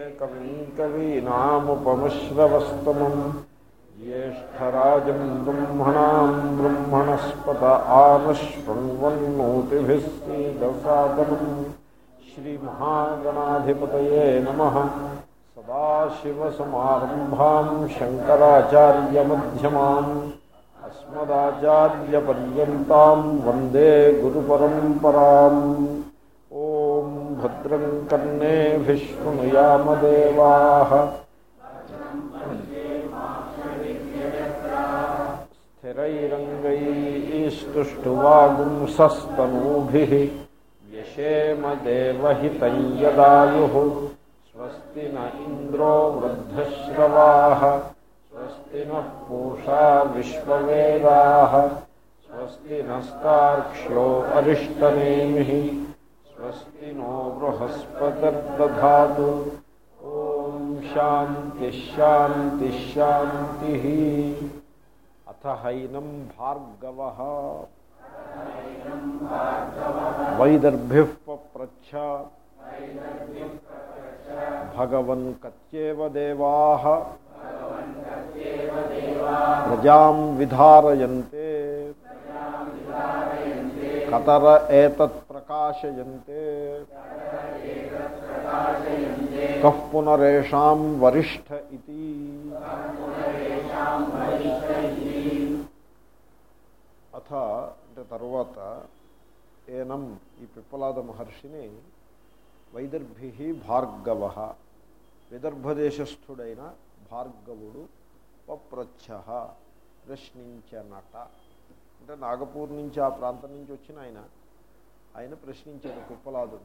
कविम् कवीनामुपमश्रवस्तमम् ज्येष्ठराजम् ब्रह्मणाम् ब्रह्मणस्पत आनश्वन्वन्नोतिभिः सीदसादनम् श्रीमहागणाधिपतये नमः सदाशिवसमारम्भाम् शङ्कराचार्यमध्यमान् अस्मदाचार्यपर्यन्ताम् वन्दे गुरुपरम्पराम् भद्रं कर्णेभिः शृणुयामदेवाः स्थिरैरङ्गैस्तुष्टुवागुंसस्तनूभिः व्यशेमदेवहितं यदायुः। स्वस्ति न इन्द्रो वृद्धश्रवाः। स्वस्ति नः पूषा विश्ववेदाः। स्वस्ति नस्तार्क्ष्यो अरिष्टनेमिः। स्वस्ति नो बृहस्पतिर्दधातु। ॐ शान्तिश्शान्तिश्शान्तिः अथ हैनं भार्गवः। वैदर्भिः पप्रच्छ। भगवन् कत्येव देवाः। प्रजां विधारयन्ते। कतर एतत् ప్రకాశయంతే. కః వరిష్ట వరిష్ఠ ఇది అథ అంటే తర్వాత ఏనం ఈ పిప్పలాద మహర్షిని వైదర్భి భార్గవ. విదర్భదేశస్థుడైన భార్గవుడు పప్రచ్ఛ ప్రశ్నించనట. అంటే నాగపూర్ నుంచి ఆ ప్రాంతం నుంచి వచ్చిన ఆయన. ఆయన ప్రశ్నించాడు కుప్పలాదు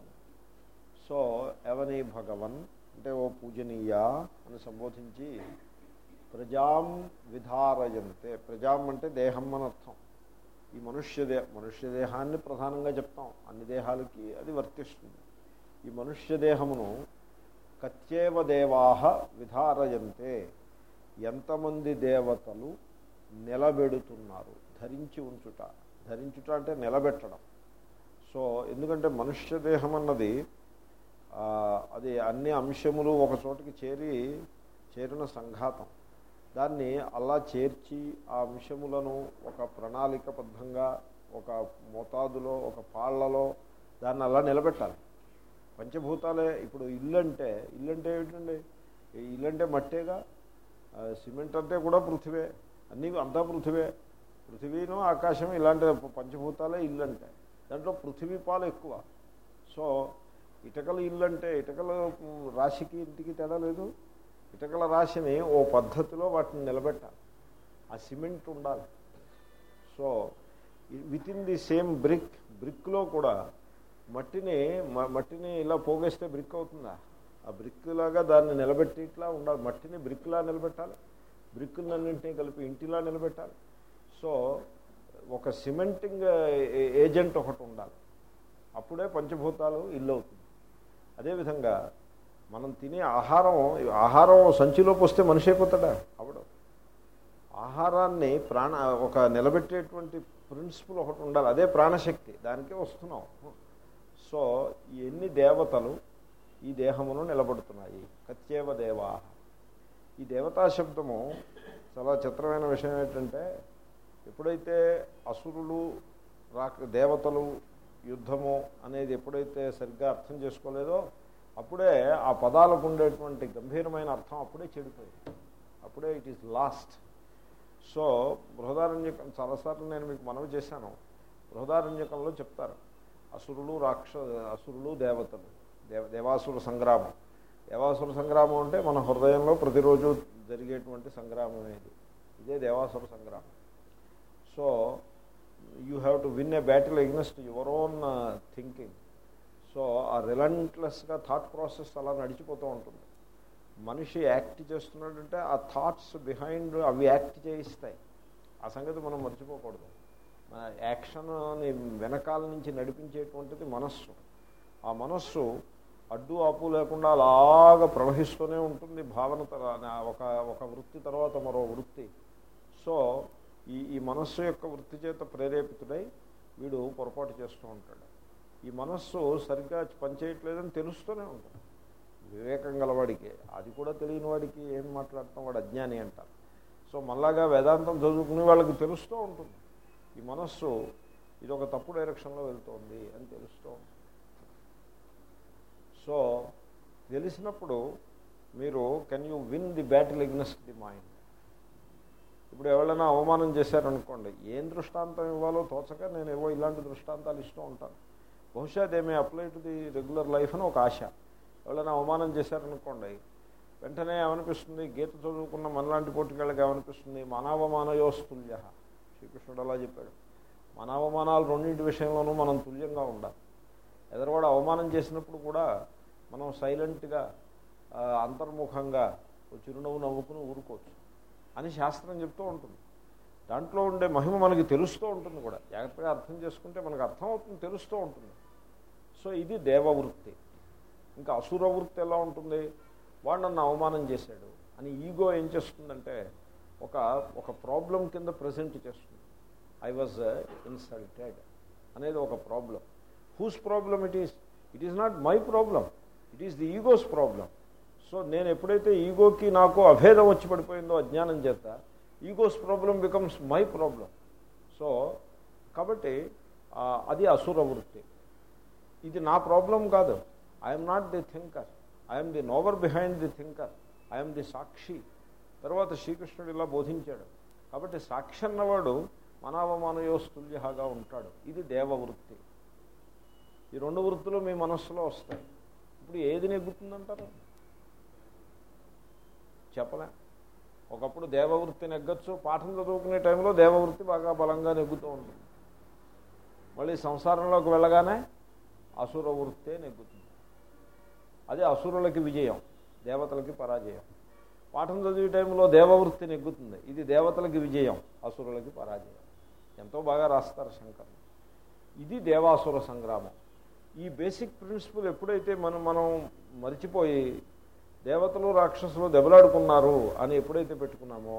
సో ఎవని భగవన్? అంటే ఓ పూజనీయ అని సంబోధించి ప్రజాం విధారయంతే. ప్రజాం అంటే దేహం అనర్థం అర్థం. ఈ మనుష్యదే మనుష్య దేహాన్ని ప్రధానంగా చెప్తాం. అన్ని దేహాలకి అది వర్తిస్తుంది. ఈ మనుష్య దేహమును కత్యేవ దేవాహ విధారయంతే. ఎంతమంది దేవతలు నిలబెడుతున్నారు? ధరించి ఉంచుట. ధరించుట అంటే నిలబెట్టడం. సో ఎందుకంటే మనుష్య దేహం అన్నది అది అన్ని అంశములు ఒక చోటికి చేరి చేరిన సంఘాతం. దాన్ని అలా చేర్చి ఆ అంశములను ఒక ప్రణాళికబద్ధంగా ఒక మోతాదులో ఒక పాళ్ళలో దాన్ని అలా నిలబెట్టాలి. పంచభూతాలే ఇప్పుడు ఇల్లు అంటే ఇల్లు అంటే ఏమిటండి? ఇల్లు అంటే మట్టేగా? సిమెంట్ అంటే కూడా పృథివే. అన్నీ అంతా పృథివే. పృథివీను ఆకాశం ఇలాంటి పంచభూతాలే ఇల్లు అంటే దాంట్లో పృథివీ పాలు ఎక్కువ. సో ఇటకల ఇల్లు అంటే ఇటకల రాశికి ఇంటికి తేడా లేదు. ఇటకల రాశిని ఓ పద్ధతిలో వాటిని నిలబెట్టాలి. ఆ సిమెంట్ ఉండాలి. So with in the same brick బ్రిక్లో కూడా మట్టిని మట్టిని ఇలా పోగేస్తే బ్రిక్ అవుతుందా? ఆ బ్రిక్ లాగా దాన్ని నిలబెట్టి ఇట్లా ఉండాలి. మట్టిని బ్రిక్లా నిలబెట్టాలి. బ్రిక్కులన్నింటినీ కలిపి ఇంటిలా నిలబెట్టాలి. సో ఒక సిమెంటింగ్ ఏజెంట్ ఒకటి ఉండాలి. అప్పుడే పంచభూతాలు ఇల్లు అవుతుంది అదేవిధంగా మనం తినే ఆహారం ఆహారం సంచిలోకి వస్తే మనిషి అయిపోతాడా? అవడం ఆహారాన్ని ప్రాణ ఒక నిలబెట్టేటువంటి ప్రిన్సిపల్ ఒకటి ఉండాలి. అదే ప్రాణశక్తి. దానికే వస్తున్నాం. సో ఎన్ని దేవతలు ఈ దేహమును నిలబడుతున్నాయి? కత్యేవ దేవా. ఈ దేవతా శబ్దము చాలా చిత్రమైన విషయం ఏంటంటే ఎప్పుడైతే అసురులు రాక దేవతలు యుద్ధము అనేది ఎప్పుడైతే సరిగ్గా అర్థం చేసుకోలేదో అప్పుడే ఆ పదాలకు ఉండేటువంటి గంభీరమైన అర్థం అప్పుడే చెడిపోయింది. అప్పుడే ఇట్ ఈస్ లాస్ట్ సో బృహదారణ్యకం చాలాసార్లు నేను మీకు మనవి చేశాను. బృహదారణ్యకంలో చెప్తారు అసురులు రాక్ష అసురులు దేవతలు దేవ దేవాసుర సంగ్రామం. దేవాసుర సంగ్రామం అంటే మన హృదయంలో ప్రతిరోజు జరిగేటువంటి సంగ్రామం అనేది. ఇదే దేవాసుర సంగ్రామం. So you have to win a battle against your own thinking. So ఆ రిలంట్లెస్గా థాట్ ప్రాసెస్ అలా నడిచిపోతూ ఉంటుంది. మనిషి యాక్ట్ చేస్తున్నాడంటే ఆ థాట్స్ బిహైండ్ అవి యాక్ట్ చేయిస్తాయి. ఆ సంగతి మనం మర్చిపోకూడదు. మన యాక్షన్ని వెనకాల నుంచి నడిపించేటువంటిది మనస్సు. ఆ మనస్సు అడ్డు ఆపు లేకుండా అలాగ ప్రవహిస్తూనే ఉంటుంది భావన ఒక ఒక వృత్తి తర్వాత మరో వృత్తి. సో ఈ ఈ మనస్సు యొక్క వృత్తి చేత ప్రేరేపితుడై వీడు పొరపాటు చేస్తూ ఉంటాడు. ఈ మనస్సు సరిగ్గా పనిచేయట్లేదని తెలుస్తూనే ఉంటుంది. వివేకం గలవాడికి. అది కూడా తెలియని వాడికి ఏం మాట్లాడతాం? వాడు అజ్ఞాని అంటారు. సో మళ్ళాగా వేదాంతం చదువుకునే వాళ్ళకి తెలుస్తూ ఉంటుంది. ఈ మనస్సు ఇది ఒక తప్పు డైరెక్షన్లో వెళ్తోంది అని తెలుస్తూ ఉంటుంది. సో తెలిసినప్పుడు మీరు can you win the battle against the mind? ఇప్పుడు ఎవరైనా అవమానం చేశారనుకోండి ఏం దృష్టాంతం ఇవ్వాలో తోచక నేను ఏవో ఇలాంటి దృష్టాంతాలు ఇస్తూ ఉంటాను. బహుశా they may apply to the regular life అని ఒక ఆశ. ఎవరైనా అవమానం చేశారనుకోండి వెంటనే ఏమనిపిస్తుంది? గీత చదువుకున్న మనలాంటి పోటీకాళ్ళకి ఏమనిపిస్తుంది? మానవమానయోస్తుల్య. శ్రీకృష్ణుడు అలా చెప్పాడు. మానవమానాలు రెండింటి విషయంలోనూ మనం తుల్యంగా ఉండాలి. ఎదరవాడు అవమానం చేసినప్పుడు కూడా మనం సైలెంట్గా అంతర్ముఖంగా చిరునవ్వు నవ్వుకుని ఊరుకోవచ్చు. అని శాస్త్రం చెప్తూ ఉంటుంది. దాంట్లో ఉండే మహిమ మనకి తెలుస్తూ ఉంటుంది కూడా. జాగ్రత్తగా అర్థం చేసుకుంటే మనకు అర్థమవుతుంది తెలుస్తూ ఉంటుంది. సో ఇది దేవవృత్తి. ఇంకా అసుర వృత్తి ఎలా ఉంటుంది? వాడు నన్ను అవమానం చేశాడు. అని ఈగో ఏం చేస్తుందంటే ఒక ఒక ప్రాబ్లం కింద ప్రజెంట్ చేస్తుంది. ఐ వాజ్ ఇన్సల్టెడ్ అనేది ఒక problem. Whose problem it is it is not my problem it is the ego's problem so నేను ఎప్పుడైతే ఈగోకి నాకు అభేదం వచ్చి పడిపోయిందో అజ్ఞానం చేత ego's problem becomes my problem. So కాబట్టి అది అసుర వృత్తి. ఇది నా ప్రాబ్లం కాదు. I'm not the thinker I'm the knower behind the thinker I'm the సాక్షి. తర్వాత శ్రీకృష్ణుడు ఇలా బోధించాడు. కాబట్టి సాక్షి అన్నవాడు మనావమానయోస్తుల్యగా ఉంటాడు. ఇది దేవవృత్తి ఈ రెండు వృత్తులు మీ మనస్సులో వస్తాయి. ఇప్పుడు ఏది నెగ్గుతుందంటారు? చెప్పలే. ఒకప్పుడు దేవవృత్తి నెగ్గచ్చు పాఠం చదువుకునే టైంలో దేవవృత్తి బాగా బలంగా నెగ్గుతూ ఉంటుంది. మళ్ళీ సంసారంలోకి వెళ్ళగానే అసుర వృత్తే నెగ్గుతుంది. అది అసురులకి విజయం దేవతలకి పరాజయం. పాఠం చదివే టైంలో దేవవృత్తి నెగ్గుతుంది. ఇది దేవతలకి విజయం అసురులకి పరాజయం. ఎంతో బాగా రాస్తారు శంకర్ ఇది దేవాసుర సంగ్రామం. ఈ బేసిక్ ప్రిన్సిపల్ ఎప్పుడైతే మనం మనం మరిచిపోయి దేవతలు రాక్షసులు దెబ్బలాడుకున్నారు అని ఎప్పుడైతే పెట్టుకున్నామో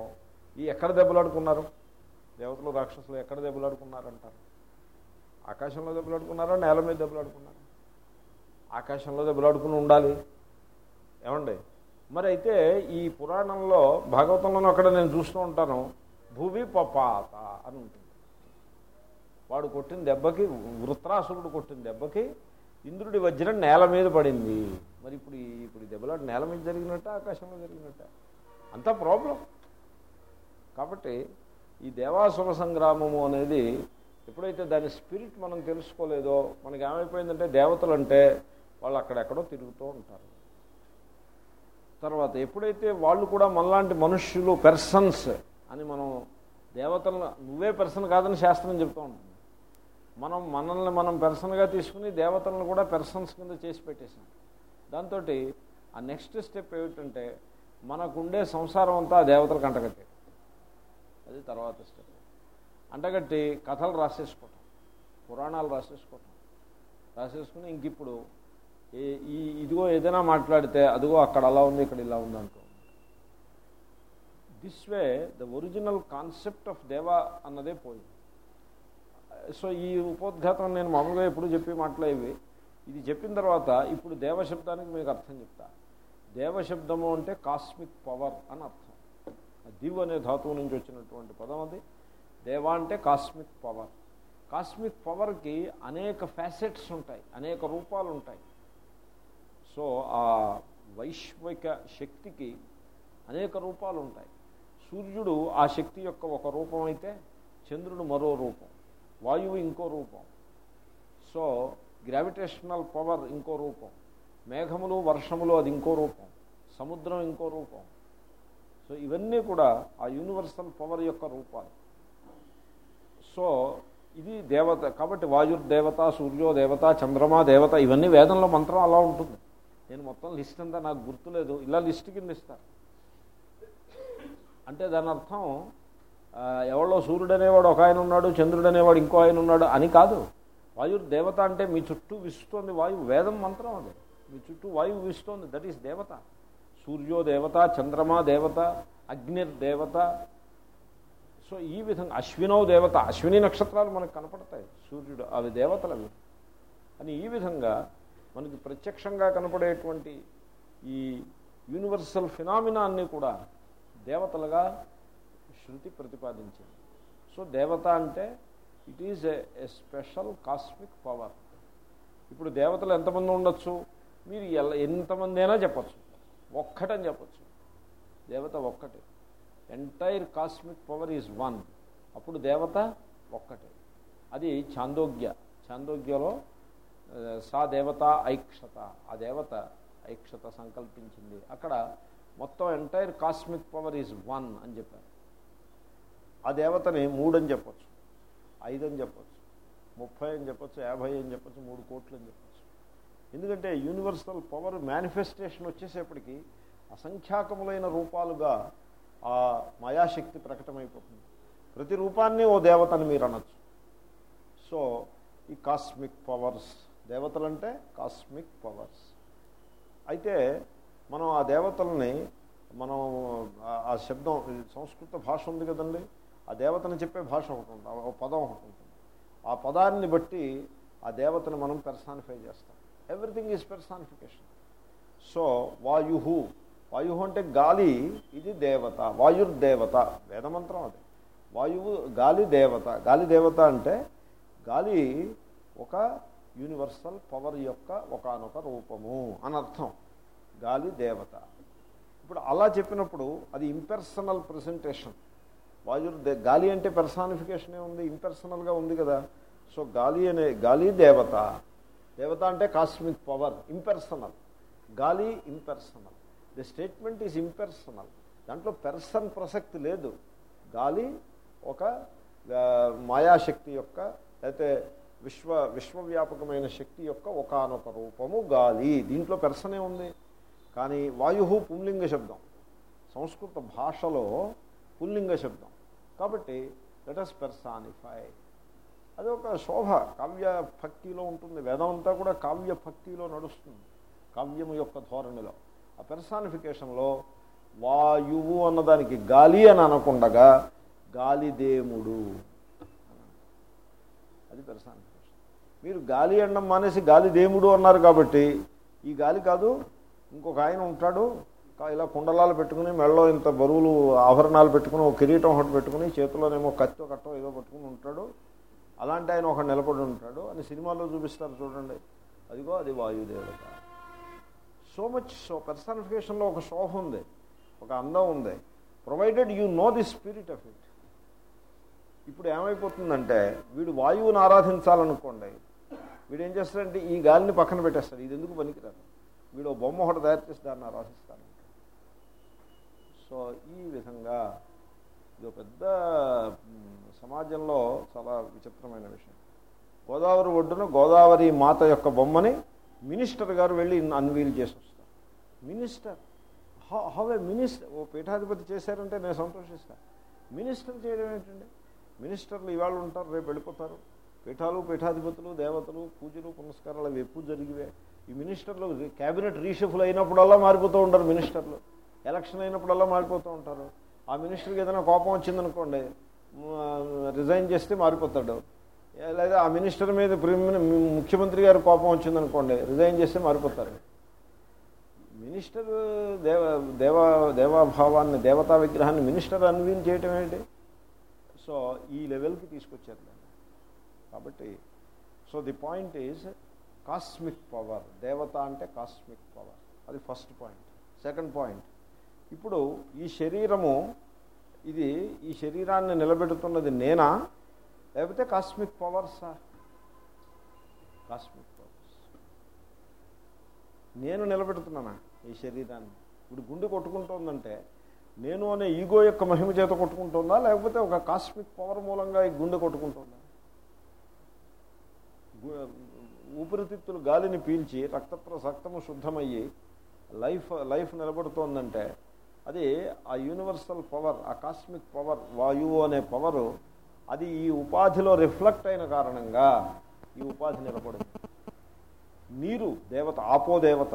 ఈ ఎక్కడ దెబ్బలాడుకున్నారు? దేవతలు రాక్షసులు ఎక్కడ దెబ్బలాడుకున్నారంటారు? ఆకాశంలో దెబ్బలాడుకున్నారా? నేల మీద దెబ్బలాడుకున్నారా? ఆకాశంలో దెబ్బలాడుకుని ఉండాలి. ఏమండి? మరి అయితే ఈ పురాణంలో భాగవతంలోనూ అక్కడ నేను చూస్తూ ఉంటాను భూమి పపాత అని ఉంటుంది. వాడు కొట్టిన దెబ్బకి వృత్రాసురుడు కొట్టిన దెబ్బకి ఇంద్రుడి వజ్రం నేల మీద పడింది. మరి ఇప్పుడు ఇప్పుడు దెబ్బలాట నేల మీద జరిగినట్ట ఆకాశంలో జరిగినట్ట? అంతా ప్రాబ్లం. కాబట్టి ఈ దేవాసుర సంగ్రామము అనేది ఎప్పుడైతే దాని స్పిరిట్ మనం తెలుసుకోలేదో మనకి ఏమైపోయిందంటే దేవతలు అంటే వాళ్ళు అక్కడెక్కడో తిరుగుతూ ఉంటారు. తర్వాత ఎప్పుడైతే వాళ్ళు కూడా మనలాంటి మనుష్యులు పెర్సన్స్ అని మనం దేవతలను నువ్వే పెర్సన్ కాదని శాస్త్రం చెప్తూ ఉంటుంది. మనం మనల్ని మనం పెర్సన్గా తీసుకుని దేవతలను కూడా పెర్సన్స్ కింద చేసి పెట్టేశాం. దాంతో ఆ నెక్స్ట్ స్టెప్ ఏమిటంటే మనకుండే సంసారం అంతా ఆ దేవతలకు అంటగట్టే అది తర్వాత స్టెప్. అంటగట్టి కథలు రాసేసుకోవటం. పురాణాలు రాసేసుకోవటం. రాసేసుకుని ఇంక ఇప్పుడు ఈ ఇదిగో ఏదైనా మాట్లాడితే అదిగో అక్కడ అలా ఉంది ఇక్కడ ఇలా ఉంది అంటూ. This way the original concept of దేవా అన్నదే పోయింది. సో ఈ ఉపోద్ఘాతం నేను మామూలుగా ఎప్పుడు చెప్పి మాట్లాడేవి ఇది చెప్పిన తర్వాత ఇప్పుడు దేవశబ్దానికి మీకు అర్థం చెప్తా. దేవశబ్దము అంటే కాస్మిక్ పవర్ అని అర్థం. దివ్ అనే ధాతువు నుంచి వచ్చినటువంటి పదం అది. దేవ అంటే కాస్మిక్ పవర్. కాస్మిక్ పవర్కి అనేక ఫ్యాసెట్స్ ఉంటాయి అనేక రూపాలు ఉంటాయి. సో ఆ వైశ్విక శక్తికి అనేక రూపాలు ఉంటాయి. సూర్యుడు ఆ శక్తి యొక్క ఒక రూపం అయితే చంద్రుడు మరో రూపం వాయువు ఇంకో రూపం. సో గ్రావిటేషనల్ పవర్ ఇంకో రూపం. మేఘములు వర్షములు అది ఇంకో రూపం. సముద్రం ఇంకో రూపం. సో ఇవన్నీ కూడా ఆ యూనివర్సల్ పవర్ యొక్క రూపాలు. సో ఇది దేవత కాబట్టి వాయుర్దేవత సూర్యో దేవత చంద్రమా దేవత ఇవన్నీ వేదంలో మంత్రం అలా ఉంటుంది. నేను మొత్తం లిస్ట్ అంతా నాకు గుర్తులేదు. ఇలా లిస్ట్ కింద ఇస్తారు. అంటే దాని అర్థం ఎవరో సూర్యుడు అనేవాడు ఒక ఆయన ఉన్నాడు చంద్రుడు అనేవాడు ఇంకో ఆయన ఉన్నాడు అని కాదు. వాయుర్దేవత అంటే మీ చుట్టూ విస్తోంది వాయువు వేదం మంత్రం అది. మీ చుట్టూ వాయువు విస్తోంది. దట్ ఈస్ దేవత. సూర్యో దేవత చంద్రమా దేవత అగ్నిర్ దేవత. సో ఈ విధంగా అశ్వినో దేవత అశ్విని నక్షత్రాలు మనకు కనపడతాయి. సూర్యుడు అవి దేవతలవి. అని ఈ విధంగా మనకి ప్రత్యక్షంగా కనపడేటువంటి ఈ యూనివర్సల్ ఫినామినాన్ని కూడా దేవతలుగా శృతి ప్రతిపాదించింది. సో దేవత అంటే it is a special cosmic power ఇప్పుడు దేవతలు ఎంతమంది ఉండొచ్చు? మీరు ఎలా ఎంతమంది అయినా చెప్పచ్చు. ఒక్కటని చెప్పచ్చు. దేవత ఒక్కటే. Entire cosmic power is one అప్పుడు దేవత ఒక్కటే. అది చాందోగ్య చాందోగ్యలో సా దేవత ఐక్షత. ఆ దేవత ఐక్షత సంకల్పించింది. అక్కడ మొత్తం entire cosmic power is one అని చెప్పారు. ఆ దేవతని మూడని చెప్పచ్చు. ఐదు అని చెప్పచ్చు. ముప్పై అని చెప్పచ్చు యాభై అని చెప్పచ్చు మూడు కోట్లు అని చెప్పచ్చు. ఎందుకంటే యూనివర్సల్ పవర్ మేనిఫెస్టేషన్ వచ్చేసేపటికి అసంఖ్యాకములైన రూపాలుగా ఆ మాయాశక్తి ప్రకటమైపోతుంది. ప్రతి రూపాన్ని ఓ దేవతని మీరు అనొచ్చు. సో ఈ కాస్మిక్ పవర్స్ దేవతలంటే కాస్మిక్ పవర్స్. అయితే మనం ఆ దేవతల్ని మనం ఆ- శబ్దం సంస్కృత భాష ఉంది కదండి. ఆ దేవతను చెప్పే భాష ఒకటి ఉంటుంది ఒక పదం ఒకటి ఉంటుంది. ఆ పదాన్ని బట్టి ఆ దేవతను మనం పెర్సానిఫై చేస్తాం. ఎవ్రీథింగ్ ఈజ్ పెర్సానిఫికేషన్ సో వాయు వాయు అంటే గాలి ఇది దేవత వాయుర్దేవత వేదమంత్రం అది. వాయువు గాలి దేవత. గాలి దేవత అంటే గాలి ఒక యూనివర్సల్ పవర్ యొక్క ఒకనొక రూపము అని అర్థం. గాలి దేవత. ఇప్పుడు అలా చెప్పినప్పుడు అది ఇంపెర్సనల్ ప్రజెంటేషన్ వాయుర్ గాలి అంటే పెర్సానిఫికేషనే ఉంది ఇంపెర్సనల్గా ఉంది కదా. సో గాలి అనే గాలి దేవత. దేవత అంటే కాస్మిక్ పవర్ ఇంపెర్సనల్ గాలి impersonal the statement is impersonal దాంట్లో పెర్సన్ ప్రసక్తి లేదు. గాలి ఒక మాయాశక్తి యొక్క అయితే విశ్వ విశ్వవ్యాపకమైన శక్తి యొక్క ఒకనొక రూపము గాలి. దీంట్లో పెర్సనే ఉంది. కానీ వాయు పుంలింగ శబ్దం. సంస్కృత భాషలో పుల్లింగ శబ్దం. కాబట్టి లెట్ పెర్సానిఫై అది ఒక శోభ కావ్య భక్తిలో ఉంటుంది. వేదం అంతా కూడా కావ్య భక్తిలో నడుస్తుంది కావ్యము యొక్క ధోరణిలో. ఆ పెర్సానిఫికేషన్లో వాయువు అన్నదానికి గాలి అని అనకుండగా గాలిదేముడు. అది పెర్సానిఫికేషన్ మీరు గాలి అనడం మానేసి గాలిదేముడు అన్నారు కాబట్టి ఈ గాలి కాదు ఇంకొక ఆయన ఉంటాడు ఇలా కుండలాలు పెట్టుకుని మెళ్ళలో ఇంత బరువులు ఆభరణాలు పెట్టుకుని ఒక కిరీటం ఒకటి పెట్టుకుని చేతిలోనేమో కత్తో కట్టో ఏదో పట్టుకుని ఉంటాడు. అలాంటి ఆయన ఒక నిలబడి ఉంటాడు. అని సినిమాల్లో చూపిస్తారు చూడండి. అదిగో అది వాయుదేవత. సో మచ్ సో పర్సనిఫికేషన్లో ఒక శోభ ఉంది. ఒక అందం ఉంది. Provided you know the spirit of it ఇప్పుడు ఏమైపోతుందంటే వీడు వాయువుని ఆరాధించాలనుకోండి వీడు ఏం చేస్తాడంటే ఈ గాలిని పక్కన పెట్టేస్తాడు. ఇది ఎందుకు పనికిరాదు? వీడు బొమ్మ ఒకటి తయారు చేసి దాన్ని ఆరాధిస్తాడు. సో ఈ విధంగా ఇది పెద్ద సమాజంలో చాలా విచిత్రమైన విషయం. గోదావరి ఒడ్డున గోదావరి మాత యొక్క బొమ్మని మినిస్టర్ గారు వెళ్ళి అన్వీల్ చేసి వస్తారు. మినిస్టర్? హౌ ఏ మినిస్టర్ ఓ పీఠాధిపతి చేశారంటే నేను సంతోషిస్తాను మినిస్టర్ చేయడం ఏంటండి? మినిస్టర్లు ఇవాళ ఉంటారు రేపు వెళ్ళిపోతారు. పీఠాలు పీఠాధిపతులు దేవతలు పూజలు పునస్కారాలు అవి ఎప్పుడు జరిగివే. ఈ మినిస్టర్లు క్యాబినెట్ రీషఫుల్ అయినప్పుడల్లా మారిపోతూ ఉంటారు మినిస్టర్లు. ఎలక్షన్ అయినప్పుడల్లా మారిపోతూ ఉంటారు. ఆ మినిస్టర్కి ఏదైనా కోపం వచ్చిందనుకోండి రిజైన్ చేస్తే మారిపోతాడు. లేదా ఆ మినిస్టర్ మీద ముఖ్యమంత్రి గారు కోపం వచ్చిందనుకోండి రిజైన్ చేస్తే మారిపోతారు. మినిస్టర్ దేవ దేవ దేవాభావాన్ని దేవతా విగ్రహాన్ని మినిస్టర్ అన్వీన్ చేయటం ఏంటి? సో ఈ లెవెల్కి తీసుకొచ్చారు కాబట్టి so the point is cosmic power. దేవత అంటే కాస్మిక్ పవర్. అది ఫస్ట్ పాయింట్. Second point. ఇప్పుడు ఈ శరీరము ఇది ఈ శరీరాన్ని నిలబెడుతున్నది నేనా? లేకపోతే కాస్మిక్ పవర్సా కాస్మిక్ పవర్స్ నేను నిలబెడుతున్నానా ఈ శరీరాన్ని? ఇప్పుడు గుండె కొట్టుకుంటోందంటే నేను అనే ఈగో యొక్క మహిమ చేత కొట్టుకుంటుందా? లేకపోతే ఒక కాస్మిక్ పవర్ మూలంగా ఈ గుండె కొట్టుకుంటుందా? ఊపిరితిత్తులు గాలిని పీల్చి రక్త రక్తము శుద్ధమయ్యి లైఫ్ లైఫ్ నిలబడుతోందంటే అది ఆ యూనివర్సల్ పవర్ ఆ కాస్మిక్ పవర్ వాయువు అనే పవరు అది ఈ ఉపాధిలో రిఫ్లెక్ట్ అయిన కారణంగా ఈ ఉపాధి నిలబడింది. నీరు దేవత ఆపో దేవత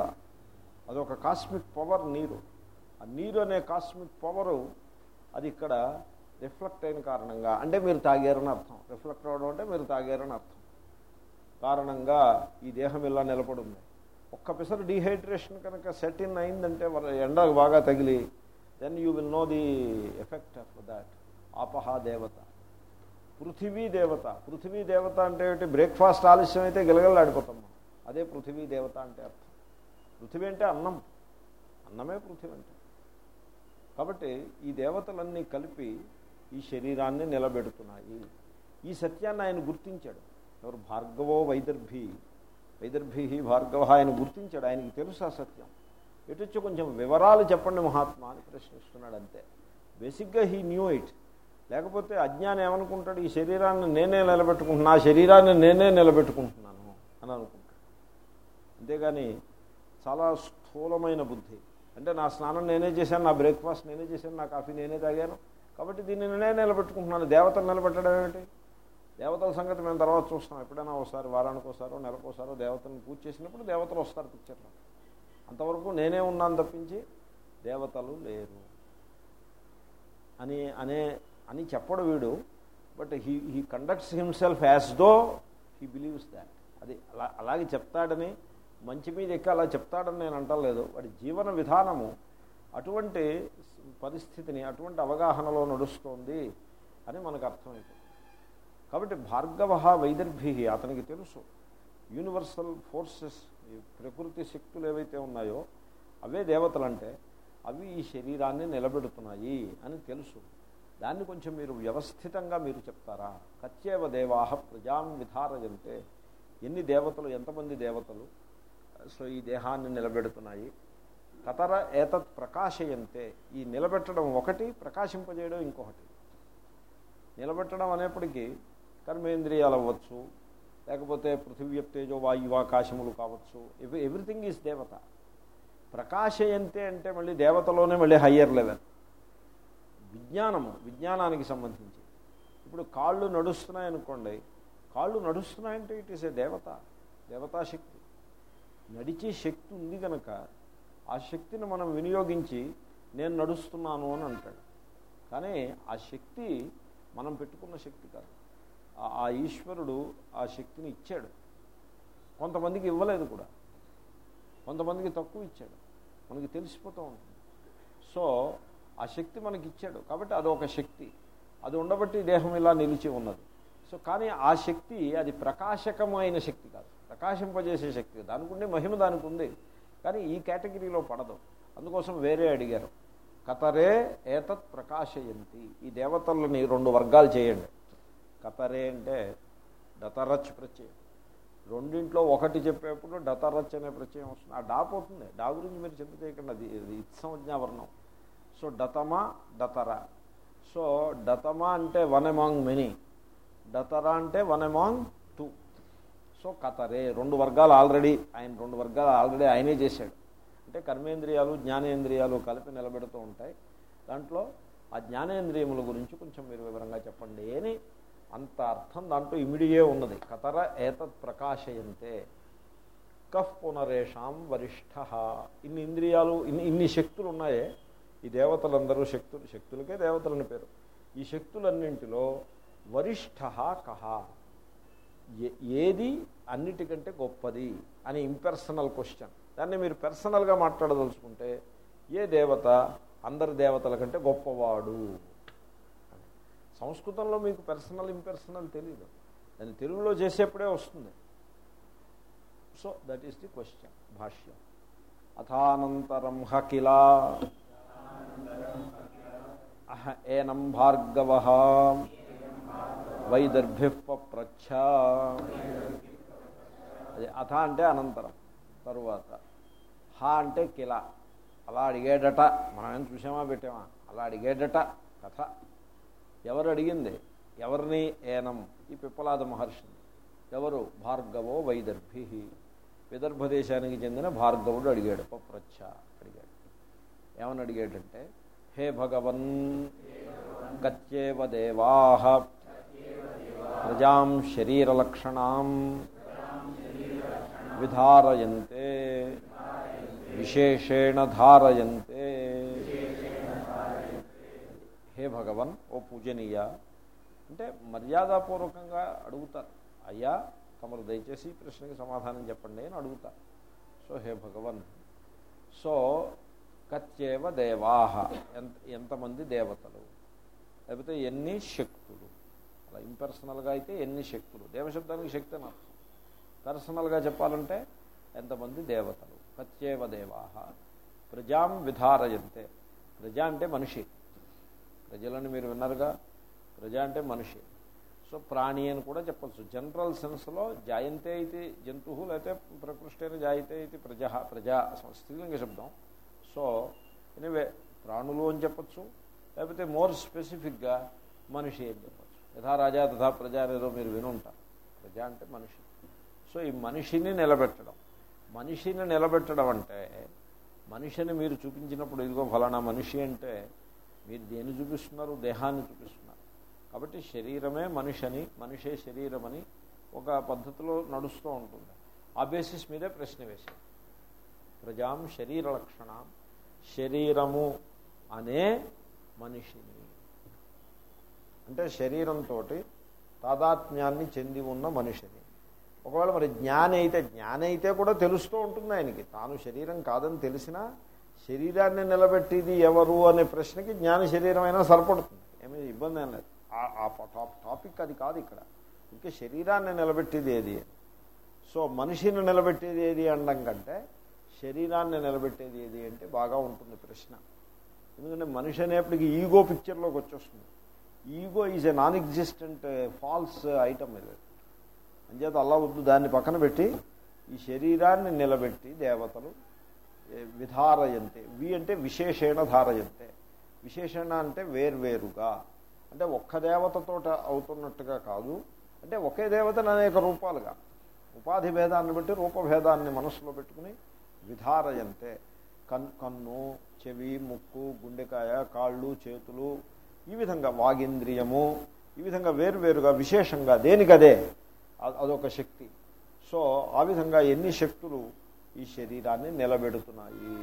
అదొక కాస్మిక్ పవర్ నీరు. ఆ నీరు అనే కాస్మిక్ పవరు అది ఇక్కడ రిఫ్లెక్ట్ అయిన కారణంగా అంటే మీరు తాగారని అర్థం. రిఫ్లెక్ట్ అవ్వడం అంటే మీరు తాగారని అర్థం. కారణంగా ఈ దేహం ఇలా నిలబడింది. ఒక్క పిసరు డీహైడ్రేషన్ కనుక సెట్ ఇన్ అయిందంటే ఎండ బాగా తగిలి then you will know the effect of that ఆపహ దేవత పృథివీ దేవత పృథివీ దేవత అంటే ఏమిటి బ్రేక్ఫాస్ట్ ఆలస్యం అయితే గిలగలాడిపోతాం అదే పృథివీ దేవత అంటే అర్థం పృథివీ అంటే అన్నం అన్నమే పృథివీ అంటే కాబట్టి ఈ దేవతలన్నీ కలిపి ఈ శరీరాన్ని నిలబెడుతున్నాయి ఈ సత్యాన్ని ఆయన గుర్తించాడు ఎవరు భార్గవో వైదర్భి వైదర్భి భార్గవ ఆయన గుర్తించాడు ఆయనకి తెలుసు ఆ సత్యం ఎటొచ్చి కొంచెం వివరాలు చెప్పండి మహాత్మా అని ప్రశ్నిస్తున్నాడు అంతే. బేసిక్గా హీ న్యూ ఇట్. లేకపోతే అజ్ఞానం ఏమనుకుంటాడు ఈ శరీరాన్ని నేనే నిలబెట్టుకుంటున్నా నా శరీరాన్ని నేనే నిలబెట్టుకుంటున్నాను అని అనుకుంటాడు. అంతేగాని చాలా స్థూలమైన బుద్ధి. అంటే నా స్నానం నేనే చేశాను నా బ్రేక్ఫాస్ట్ నేనే చేశాను నా కాఫీ నేనే తాగాను. కాబట్టి దీన్ని నేనే నిలబెట్టుకుంటున్నాను. దేవతను నిలబెట్టడం ఏమిటి? దేవతల సంగతి మేము తర్వాత చూస్తాం. ఎప్పుడైనా ఒకసారి వారానికి ఒకసారో నెలకోసారో దేవతలను పూజ చేసినప్పుడు దేవతలు వస్తారు పిక్చర్లో అంతవరకు నేనే ఉన్నాను తప్పించి దేవతలు లేరు. అని అనే అని చెప్పడు వీడు but he he conducts himself as though he believes that. అది అలా అలాగే చెప్తాడని మంచి మీద ఎక్కి అలా చెప్తాడని నేను అంటలేదు. వాడి జీవన విధానము అటువంటి పరిస్థితిని అటువంటి అవగాహనలో నడుస్తోంది అని మనకు అర్థమైపోతుంది. కాబట్టి భార్గవ వైదర్భి అతనికి తెలుసు. యూనివర్సల్ ఫోర్సెస్ ఈ ప్రకృతి శక్తులు ఏవైతే ఉన్నాయో అవే దేవతలంటే అవి ఈ శరీరాన్ని నిలబెడుతున్నాయి అని తెలుసు. దాన్ని కొంచెం మీరు వ్యవస్థితంగా మీరు చెప్తారా? కచ్చేవ దేవాహ ప్రజాం విధారయంటే ఎన్ని దేవతలు ఎంతమంది దేవతలు? సో ఈ దేహాన్ని నిలబెడుతున్నాయి. కతర ఏతత్ ప్రకాశయంతే. ఈ నిలబెట్టడం ఒకటి ప్రకాశింపజేయడం ఇంకొకటి. నిలబెట్టడం అనేప్పటికీ కర్మేంద్రియాలు అవ్వచ్చు లేకపోతే పృథివ్యప్తేజో వాయువాకాశములు కావచ్చు. ఎవ్రీథింగ్ ఈజ్ దేవత. ప్రకాశయంతే అంటే మళ్ళీ దేవతలోనే మళ్ళీ హయ్యర్ లెవెల్. విజ్ఞానము విజ్ఞానానికి సంబంధించి. ఇప్పుడు కాళ్ళు నడుస్తున్నాయనుకోండి కాళ్ళు నడుస్తున్నాయంటే ఇట్ ఈస్ ఏ దేవత దేవతాశక్తి నడిచే శక్తి ఉంది కనుక ఆ శక్తిని మనం వినియోగించి నేను నడుస్తున్నాను అని అంటాడు. కానీ ఆ శక్తి మనం పెట్టుకున్న శక్తి కాదు. ఆ ఈశ్వరుడు ఆ శక్తిని ఇచ్చాడు. కొంతమందికి ఇవ్వలేదు కూడా. కొంతమందికి తక్కువ ఇచ్చాడు. మనకి తెలిసిపోతూ ఉంటుంది. సో ఆ శక్తి మనకి ఇచ్చాడు. కాబట్టి అదొక శక్తి. అది ఉండబట్టి దేహం ఇలా నిలిచి ఉన్నది. సో కానీ ఆ శక్తి అది ప్రకాశకమైన శక్తి కాదు. ప్రకాశింపజేసే శక్తి. దానికి ఉండే మహిమ దానికి ఉంది. కానీ ఈ కేటగిరీలో పడదు. అందుకోసం వేరే అడిగారు. కతరే ఏతత్ ప్రకాశయంతి. ఈ దేవతలని రెండు వర్గాలు చేయండి. కపరే అంటే డతరచ్ ప్రత్యయం. రెండింట్లో ఒకటి చెప్పేప్పుడు డతరచ్ అనే ప్రత్యయం వస్తుంది. ఆ డా పోతుంది. డా గురించి మీరు చింత చేయకండి అది ఇది ఇత్సంజ్ఞావర్ణం సో డతమ డతర. సో డతమ అంటే వన్ అమాంగ్ మెనీ. డతర అంటే వన్ అమాంగ్ టూ. సో కతరే రెండు వర్గాలు ఆల్రెడీ ఆయన రెండు వర్గాలు ఆల్రెడీ ఆయనే చేశాడు. అంటే కర్మేంద్రియాలు జ్ఞానేంద్రియాలు కలిపి నిలబెడుతూ ఉంటాయి. దాంట్లో ఆ జ్ఞానేంద్రియముల గురించి కొంచెం మీరు వివరంగా చెప్పండి. అని అంత అర్థం దాంట్లో ఇమిడియే ఉన్నది. కతర ఏతత్ ప్రకాశయంతే. కఫ్ పునరేషాం వరిష్ఠ. ఇన్ని ఇంద్రియాలు ఇన్ని ఇన్ని శక్తులు ఉన్నాయే ఈ దేవతలందరూ శక్తులు శక్తులకే దేవతలని పేరు. ఈ శక్తులన్నింటిలో వరిష్ఠ కహ ఏది అన్నిటికంటే గొప్పది అని ఇంపర్సనల్ క్వశ్చన్. దాన్ని మీరు పర్సనల్గా మాట్లాడదలుచుకుంటే ఏ దేవత అందరి దేవతల కంటే గొప్పవాడు? సంస్కృతంలో మీకు పర్సనల్ ఇంపర్సనల్ తెలియదు దాన్ని తెలుగులో చేసేప్పుడే వస్తుంది. So that is the question భాష్యం. అథానంతరం హకిలా. ఏనం భార్గవ. వైదర్భి ప్రచ్ఛ అది అథ అంటే అనంతరం తరువాత. హ అంటే కిల. అలా అడిగేడట. మనం ఏం చూసామా పెట్టామా? అలా అడిగేడట కథ. ఎవరు అడిగింది ఎవరిని ఏనం? ఈ పిప్పలాద మహర్షిని ఎవరు? భార్గవో వైదర్భి విదర్భ దేశానికి చెందిన భార్గవుడు అడిగాడు. పప్రచ్చ అడిగాడు. ఏమని అడిగాడంటే హే భగవన్ గత్యేవ దేవా. ప్రజాం శరీరలక్షణాం విధారయంతే. విశేషేణ ధారయంతే. హే భగవన్ ఓ పూజనీయ? అంటే మర్యాదపూర్వకంగా అడుగుతారు. అయ్యా తమరు దయచేసి ప్రశ్నకి సమాధానం చెప్పండి అని అడుగుతారు. సో హే భగవన్ సో కత్యేవ దేవాహ ఎంత ఎంతమంది దేవతలు? లేకపోతే ఎన్ని శక్తులు? అలా ఇంపర్సనల్గా అయితే ఎన్ని శక్తులు? దేవశబ్దానికి శక్తి అని అర్థం? పర్సనల్గా చెప్పాలంటే ఎంతమంది దేవతలు? కత్యేవ దేవాహ ప్రజాం విధారయంతే. ప్రజ అంటే మనిషి. ప్రజలను మీరు విన్నారుగా? ప్రజ అంటే మనిషి. సో ప్రాణి అని కూడా చెప్పచ్చు. జనరల్ సెన్స్లో జాయంతే ఇది జంతు లేకపోతే ప్రకృష్టైన జాయితే ఇది ప్రజ ప్రజా స్త్రీలింగ శబ్దం. సో ఎనివే ప్రాణులు అని చెప్పచ్చు లేకపోతే మోర్ స్పెసిఫిక్గా మనిషి అని చెప్పచ్చు. యథా రాజా తథా ప్రజ అనేదో మీరు వినుంటారు. ప్రజ అంటే మనిషి. సో ఈ మనిషిని నిలబెట్టడం. మనిషిని నిలబెట్టడం అంటే మనిషిని మీరు చూపించినప్పుడు ఇదిగో ఫలానా మనిషి అంటే మీరు దేన్ని చూపిస్తున్నారు? దేహాన్ని చూపిస్తున్నారు. కాబట్టి శరీరమే మనిషి అని మనిషే శరీరమని ఒక పద్ధతిలో నడుస్తూ ఉంటుంది. ఆ బేసిస్ మీదే ప్రశ్న వేశారు. ప్రజాం శరీర లక్షణం. శరీరము అనే మనిషిని. అంటే శరీరంతో తాదాత్మ్యాన్ని చెంది ఉన్న మనిషిని. ఒకవేళ మరి జ్ఞాని అయితే జ్ఞాని అయితే కూడా తెలుస్తూ ఉంటుంది ఆయనకి. తాను శరీరం కాదని తెలిసినా శరీరాన్ని నిలబెట్టేది ఎవరు అనే ప్రశ్నకి జ్ఞాన శరీరం అయినా సరిపడుతుంది. ఏమీ ఇబ్బంది ఏం లేదు. ఆ టాపిక్ అది కాదు ఇక్కడ. ఇంకా శరీరాన్ని నిలబెట్టేది ఏది? సో మనిషిని నిలబెట్టేది ఏది అనడం కంటే శరీరాన్ని నిలబెట్టేది ఏది అంటే బాగా ఉంటుంది ప్రశ్న. ఎందుకంటే మనిషి అనేప్పటికీ ఈగో పిక్చర్లోకి వచ్చేస్తుంది. Ego is a non existent false item ఇది. అంచేత అలా వద్దు దాన్ని పక్కన పెట్టి ఈ శరీరాన్ని నిలబెట్టి దేవతలు విధారయంతే. వి అంటే విశేషేణ ధారయంతే. విశేషణ అంటే వేర్వేరుగా. అంటే ఒక్క దేవతతో అవుతున్నట్టుగా కాదు. అంటే ఒకే దేవతను అనేక రూపాలుగా. ఉపాధి భేదాన్ని బట్టి రూపభేదాన్ని మనసులో పెట్టుకుని విధారయంతే. కన్ కన్ను చెవి ముక్కు గుండెకాయ కాళ్ళు చేతులు ఈ విధంగా వాగింద్రియము ఈ విధంగా వేరువేరుగా విశేషంగా దేనికదే? అదొక శక్తి. సో ఆ విధంగా ఎన్ని శక్తులు ఈ శరీరాన్ని నిలబెడుతున్నాయి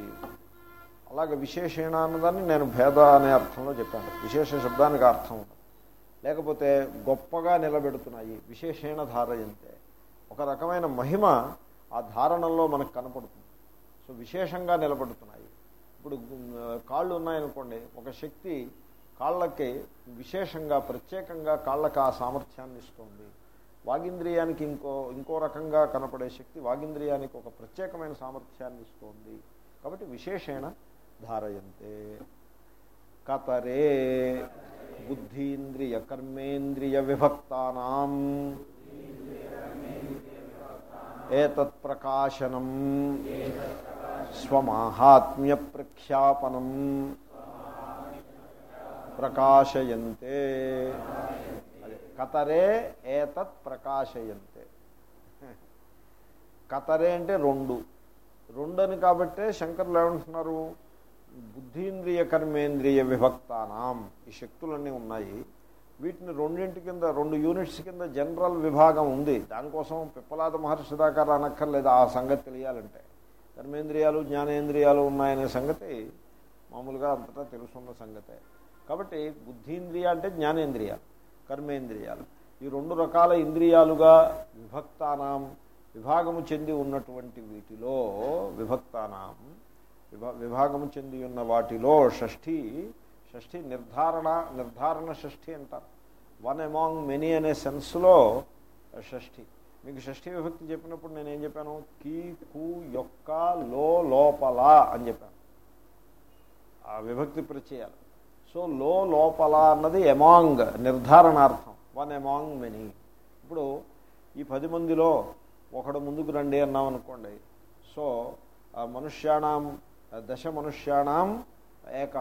అలాగే విశేషణ అన్నదాన్ని నేను భేద అనే అర్థంలో చెప్పాను. విశేష శబ్దానికి అర్థం లేకపోతే గొప్పగా నిలబెడుతున్నాయి విశేషణ ధారయంతే. ఒక రకమైన మహిమ ఆ ధారణలో మనకు కనపడుతుంది. సో విశేషంగా నిలబడుతున్నాయి ఇప్పుడు కాళ్ళు ఉన్నాయనుకోండి ఒక శక్తి కాళ్ళకి విశేషంగా ప్రత్యేకంగా కాళ్ళకి ఆ సామర్థ్యాన్ని ఇస్తుంది. వాగింద్రియానికి ఇంకో ఇంకో రకంగా కనపడే శక్తి వాగింద్రియానికి ఒక ప్రత్యేకమైన సామర్థ్యాన్ని ఇస్తుంది. కాబట్టి విశేషేణ ధారయంతే. కతరే బుద్ధీంద్రియ కర్మేంద్రియ విభక్తానాం. ఏతత్ ప్రకాశనం. స్వమాహాత్మ్య ప్రఖ్యాపనం. ప్రకాశయంతే. కతరే ఏతత్ ప్రకాశయంతే. కతరే అంటే రెండు. రెండు అని కాబట్టే శంకర్లు ఏమంటున్నారు? బుద్ధీంద్రియ కర్మేంద్రియ విభక్తానాం. ఈ శక్తులన్నీ ఉన్నాయి. వీటిని రెండింటి కింద రెండు యూనిట్స్ కింద జనరల్ విభాగం ఉంది. దానికోసం పిప్పలాద మహర్షి దాకా రానక్కర్లేదు ఆ సంగతి తెలియాలంటే. కర్మేంద్రియాలు జ్ఞానేంద్రియాలు ఉన్నాయనే సంగతి మామూలుగా అంతటా తెలుసున్న సంగతే. కాబట్టి బుద్ధీంద్రియ అంటే జ్ఞానేంద్రియాలు. కర్మేంద్రియాలు. ఈ రెండు రకాల ఇంద్రియాలుగా విభక్తానాం విభాగము చెంది ఉన్నటువంటి వీటిలో విభక్తానాం విభా విభాగము చెంది ఉన్న వాటిలో షష్ఠి షష్ఠి నిర్ధారణ నిర్ధారణ షష్ఠి అంటారు. వన్ అమాంగ్ మెనీ అనే సెన్స్లో షష్ఠి. మీకు షష్ఠి విభక్తి చెప్పినప్పుడు నేను ఏం చెప్పాను? కీ కు యొక్క లో లోపల అని చెప్పాను. ఆ విభక్తి ప్రత్యయాలు. సో లో లోపల అన్నది ఎమాంగ్ నిర్ధారణార్థం. One among many. ఇప్పుడు ఈ పది మందిలో ఒకడు ముందుకు రండి అన్నాం అనుకోండి. సో మనుష్యాణం దశ మనుష్యాణం ఏక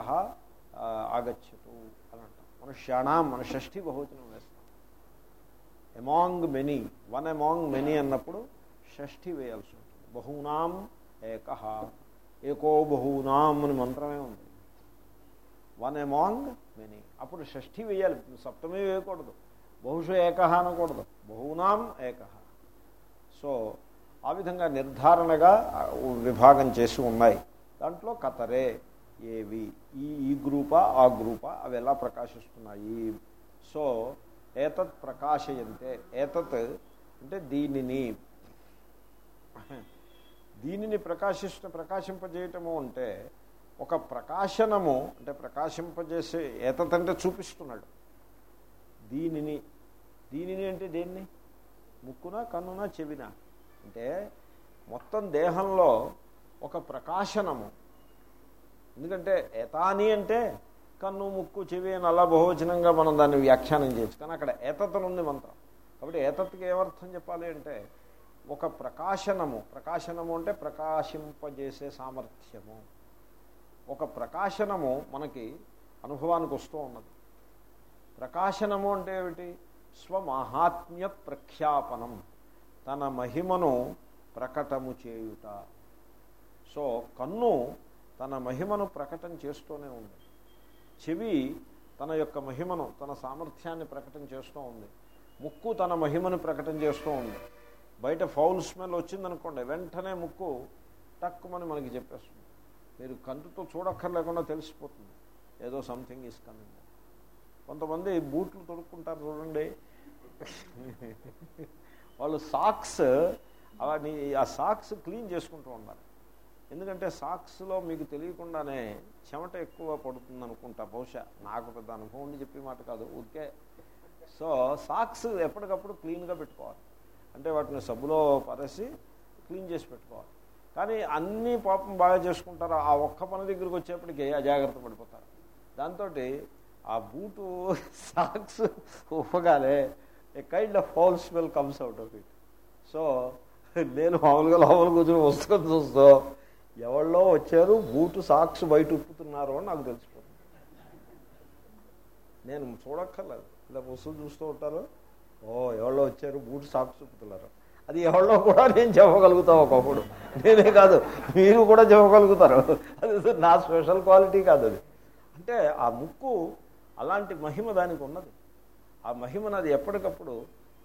ఆగచ్చతు అని అంటాం. మనుష్యాణం మన షష్ఠి బహువచనం వేస్తాం. Among many one among many అన్నప్పుడు షష్ఠి వేయాల్సి ఉంటుంది. బహూనాం ఏక ఏకో బహూనాం అని మంత్రమే ఉంది. వన్ ఎమాంగ్ మెనీ అప్పుడు షష్ఠి వేయాలి. సప్తమే వేయకూడదు. బహుశ ఏక అనకూడదు. బహునాం ఏక సో ఆ విధంగా నిర్ధారణగా విభాగం చేసి ఉన్నాయి. దాంట్లో కతరే ఏవి ఈ ఈ గ్రూపా ఆ గ్రూపా అవి ఎలా ప్రకాశిస్తున్నాయి? సో ఏతత్ ప్రకాశయంతే. ఏతత్ అంటే దీనిని. దీనిని ప్రకాశిష్ట ప్రకాశింపజేయటము అంటే ఒక ప్రకాశనము అంటే ప్రకాశింపజేసే ఏతంటే చూపిస్తున్నాడు. దీనిని దీనిని అంటే దేన్ని? ముక్కున కన్నున చెవిన? అంటే మొత్తం దేహంలో ఒక ప్రకాశనము. ఎందుకంటే ఏతాని అంటే కన్ను ముక్కు చెవి అని అలా బహువచనంగా మనం దాన్ని వ్యాఖ్యానం చేయొచ్చు. కానీ అక్కడ ఏతత్తునుంది మంత్రం. కాబట్టి ఏతత్తుకి ఏమర్థం చెప్పాలి అంటే ఒక ప్రకాశనము. ప్రకాశనము అంటే ప్రకాశింపజేసే సామర్థ్యము. ఒక ప్రకాశనము మనకి అనుభవానికి వస్తూ ఉన్నది. ప్రకాశనము అంటే ఏమిటి? స్వమహాత్మ్య ప్రఖ్యాపనం. తన మహిమను ప్రకటము చేయుట. సో కన్ను తన మహిమను ప్రకటన చేస్తూనే ఉంది. చెవి తన యొక్క మహిమను తన సామర్థ్యాన్ని ప్రకటన చేస్తూ ఉంది. ముక్కు తన మహిమను ప్రకటన చేస్తూ ఉంది. బయట ఫౌల్ స్మెల్ వచ్చిందనుకోండి వెంటనే ముక్కు టక్కుమని మనకి చెప్పేస్తుంది. మీరు కంటుతో చూడక్కర్లేకుండా తెలిసిపోతుంది. ఏదో సంథింగ్ ఈస్ కమింగ్ కొంతమంది బూట్లు తొడుక్కుంటారు చూడండి. వాళ్ళు సాక్స్ అవన్నీ ఆ సాక్స్ క్లీన్ చేసుకుంటూ ఉండాలి ఎందుకంటే సాక్స్లో మీకు తెలియకుండానే చెమట ఎక్కువ పడుతుంది అనుకుంటా బహుశా. నాకు పెద్ద అనుభవం ఉండి చెప్పే మాట కాదు ఊరికే. సో సాక్స్ ఎప్పటికప్పుడు క్లీన్గా పెట్టుకోవాలి. అంటే వాటిని సబ్బులో పరేసి క్లీన్ చేసి పెట్టుకోవాలి. కానీ అన్నీ పాపం బాగా చేసుకుంటారు. ఆ ఒక్క పని దగ్గరికి వచ్చేప్పటికి అజాగ్రత్త పడిపోతారు. దాంతో ఆ boot socks ఉప్పగానే a kind of foul smell comes out of it so నేను మామూలుగా లోపల కూర్చొని వస్తుంది చూస్తూ ఎవళ్ళో వచ్చారు బూటు సాక్స్ బయట ఉప్పుతున్నారు అని నాకు తెలిసిపోతుంది. నేను చూడక్కర్లేదు. ఇలా వస్తువులు చూస్తూ ఉంటారు. ఓ ఎవరో వచ్చారు బూటు సాక్స్ ఉప్పుతున్నారు అది ఎవరిలో కూడా నేను చెప్పగలుగుతావు ఒకప్పుడు. నేనే కాదు మీరు కూడా చెప్పగలుగుతారు. అది నా స్పెషల్ క్వాలిటీ కాదు అది. అంటే ఆ ముక్కు అలాంటి మహిమ దానికి ఉన్నది. ఆ మహిమను అది ఎప్పటికప్పుడు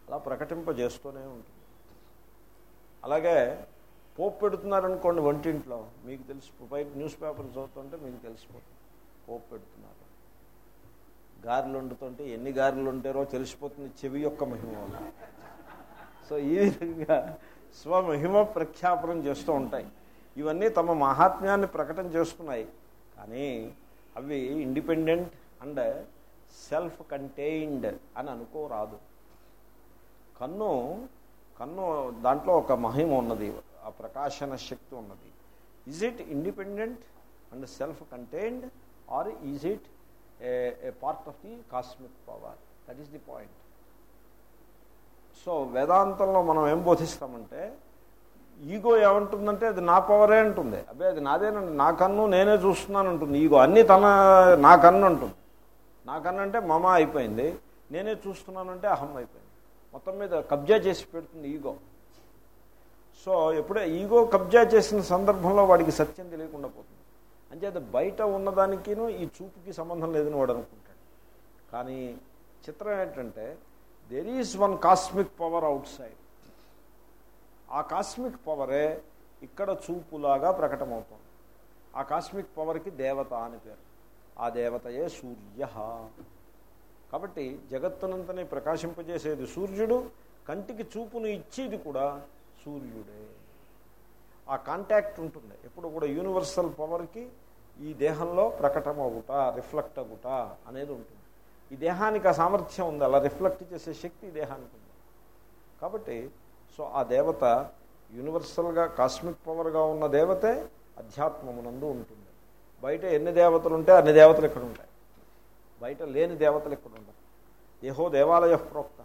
అలా ప్రకటింపజేస్తూనే ఉంటుంది. అలాగే పోపు పెడుతున్నారనుకోండి వంటింట్లో మీకు తెలిసి బయట న్యూస్ పేపర్ చదువుతుంటే మీకు తెలిసిపోతుంది. పోపు పెడుతున్నారు. గారెలు వండుతుంటే ఎన్ని గారెలు ఉంటారో తెలిసిపోతుంది చెవి యొక్క మహిమ వల్ల. సో ఈ విధంగా స్వమహిమ ప్రఖ్యాపనం చేస్తూ ఉంటాయి. ఇవన్నీ తమ మహాత్మ్యాన్ని ప్రకటన చేసుకున్నాయి. కానీ అవి ఇండిపెండెంట్ అండ్ సెల్ఫ్ కంటైన్డ్ అని అనుకోరాదు. కన్ను కన్ను దాంట్లో ఒక మహిమ ఉన్నది ఆ ప్రకాశన శక్తి ఉన్నది. Is it independent and self contained or is it a part of the cosmic power that is the point so వేదాంతంలో మనం ఏం బోధిస్తామంటే ఈగో ఏమంటుందంటే అది నా పవరే అంటుంది. అబ్బాయి అది నాదేనండి. నా కన్ను నేనే చూస్తున్నాను అంటుంది. ఈగో అన్నీ తన నా కన్ను అంటుంది. నా కన్ను అంటే మమ అయిపోయింది. నేనే చూస్తున్నానంటే అహం అయిపోయింది. మొత్తం మీద కబ్జా చేసి పెడుతుంది ఈగో. సో ఎప్పుడే ఈగో కబ్జా చేసిన సందర్భంలో వాడికి సత్యం తెలియకుండా పోతుంది. అంచేత బయట ఉన్నదానికిను ఈ చూపుకి సంబంధం లేదని వాడు అనుకుంటాడు. కానీ చిత్రం ఏంటంటే there is one cosmic power outside ఆ కాస్మిక్ పవరే ఇక్కడ చూపులాగా ప్రకటమవుతుంది. ఆ కాస్మిక్ పవర్కి దేవత అని పేరు. ఆ దేవతయే సూర్య. కాబట్టి జగత్తునంతని ప్రకాశింపజేసేది సూర్యుడు కంటికి చూపును ఇచ్చేది కూడా సూర్యుడే. ఆ కాంటాక్ట్ ఉంటుంది. ఎప్పుడు కూడా యూనివర్సల్ పవర్కి ఈ దేహంలో ప్రకటమవుట రిఫ్లెక్ట్ అగుట అనేది ఉంటుంది. ఈ దేహానికి ఆ సామర్థ్యం ఉంది అలా రిఫ్లెక్ట్ చేసే శక్తి ఈ దేహానికి ఉంది. కాబట్టి సో ఆ దేవత యూనివర్సల్గా కాస్మిక్ పవర్గా ఉన్న దేవతే అధ్యాత్మమునందు ఉంటుంది. బయట ఎన్ని దేవతలు ఉంటే అన్ని దేవతలు ఇక్కడ ఉంటాయి. బయట లేని దేవతలు ఇక్కడ ఉండవు దేహో దేవాలయ ప్రోక్త.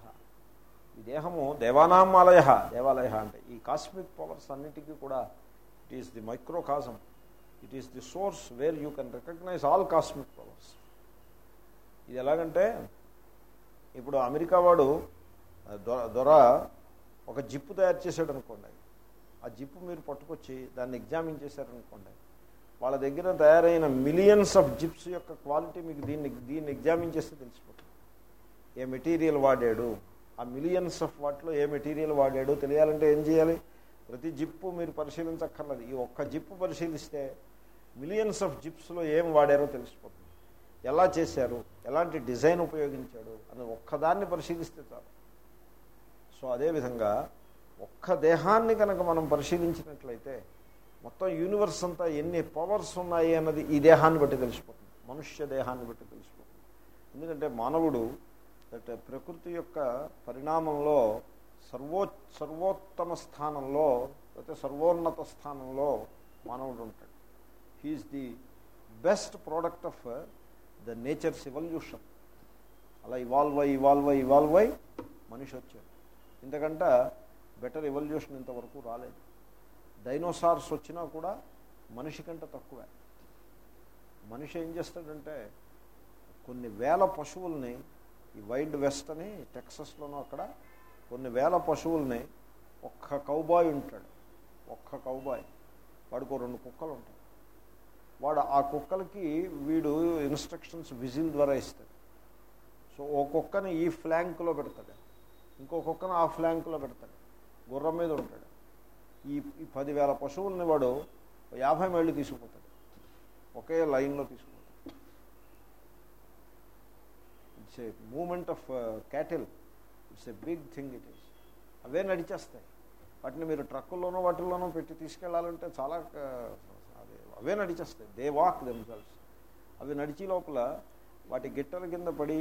ఈ దేహము దేవానామాలయ దేవాలయ అంటే ఈ కాస్మిక్ పవర్స్ అన్నిటికీ కూడా it is the microcosm. It is the source where you can recognise all cosmic powers. ఇది ఎలాగంటే ఇప్పుడు అమెరికా వాడు దొర దొర ఒక జిప్పు తయారు చేశాడు అనుకోండి ఆ జిప్పు మీరు పట్టుకొచ్చి దాన్ని ఎగ్జామిన్ చేశారనుకోండి. వాళ్ళ దగ్గర తయారైన మిలియన్స్ ఆఫ్ జిప్స్ యొక్క క్వాలిటీ మీకు దీన్ని దీన్ని ఎగ్జామిన్ చేస్తే తెలిసిపోతుంది. ఏ మెటీరియల్ వాడాడు? ఆ మిలియన్స్ ఆఫ్ వాటిలో ఏ మెటీరియల్ వాడాడు? తెలియాలంటే ఏం చేయాలి? ప్రతి జిప్పు మీరు పరిశీలించక్కర్లేదు. ఈ ఒక్క జిప్పు పరిశీలిస్తే మిలియన్స్ ఆఫ్ జిప్స్లో ఏం వాడారో తెలిసిపోతుంది. ఎలా చేశారు? ఎలాంటి డిజైన్ ఉపయోగించాడు? అని ఒక్కదాన్ని పరిశీలిస్తే చాలు. సో అదేవిధంగా ఒక్క దేహాన్ని కనుక మనం పరిశీలించినట్లయితే మొత్తం యూనివర్స్ అంతా ఎన్ని పవర్స్ ఉన్నాయి అన్నది ఈ దేహాన్ని బట్టి తెలిసిపోతుంది. మనుష్య దేహాన్ని బట్టి తెలిసిపోతుంది. ఎందుకంటే మానవుడు దట్ ప్రకృతి యొక్క పరిణామంలో సర్వో సర్వోత్తమ స్థానంలో లేకపోతే సర్వోన్నత స్థానంలో మానవుడు ఉంటాడు. He is the best product of the nature's evolution అలా ఇవాల్వ్ అయి ఇవాల్వ్ అయి ఇవాల్వ్ అయి మనిషి వచ్చాడు. ఇంతకంటే బెటర్ ఇవల్యూషన్ ఇంతవరకు రాలేదు. డైనోసార్స్ వచ్చినా కూడా మనిషి కంటే తక్కువే. మనిషి ఏం చేస్తాడంటే కొన్ని వేల పశువుల్ని ఈ వైల్డ్ వెస్ట్ అని టెక్సస్లోనూ అక్కడ కొన్ని వేల పశువుల్ని ఒక్క కౌబాయ్ ఉంటాడు. ఒక్క కౌబాయ్. వాడికి రెండు కుక్కలు ఉంటాయి వాడు ఆ కుక్కలకి వీడు ఇన్స్ట్రక్షన్స్ విజిల్ ద్వారా ఇస్తాడు. సో ఓ కుక్కని ఈ ఫ్లాంక్లో పెడతాడు. ఇంకో కుక్కను ఆ ఫ్లాంక్లో పెడతాడు. గుర్రం మీద ఉంటాడు. ఈ పదివేల పశువుల్ని వాడు యాభై మైళ్ళు తీసుకుపోతాడు. ఒకే లైన్లో తీసుకుపోతాడు. It's a moment of cattle it's a big thing it is అవే నడిచేస్తాయి. వాటిని మీరు ట్రక్కుల్లోనో వాటిల్లోనో పెట్టి తీసుకెళ్ళాలంటే చాలా uh, అవే నడిచేస్తాయి. దే వాక్ దెమ్సెల్స్ అవి నడిచి లోపల వాటి గిట్టల కింద పడి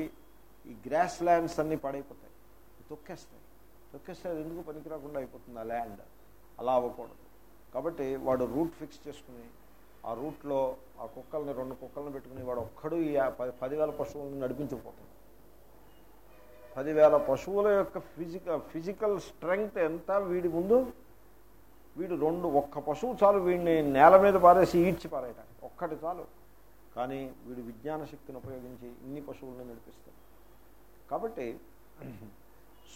ఈ గ్రాస్ ల్యాండ్స్ అన్నీ పడైపోతాయి. తొక్కేస్తాయి. తొక్కేస్తే అది ఎందుకు పనికిరాకుండా అయిపోతుంది? ఆ ల్యాండ్ అలా అవ్వకూడదు. కాబట్టి వాడు రూట్ ఫిక్స్ చేసుకుని ఆ రూట్లో ఆ కుక్కల్ని రెండు కుక్కల్ని పెట్టుకుని వాడు ఒక్కడు ఈ పదివేల పశువులను నడిపించకపోతుంది పదివేల పశువుల యొక్క ఫిజికల్ ఫిజికల్ స్ట్రెంగ్త్ ఎంత? వీడి ముందు వీడు రెండు ఒక్క పశువు చాలు వీడిని నేల మీద పారేసి ఈడ్చి పారేయటానికి. ఒక్కటి చాలు. కానీ వీడు విజ్ఞాన శక్తిని ఉపయోగించి ఇన్ని పశువులను నడిపిస్తాడు కాబట్టి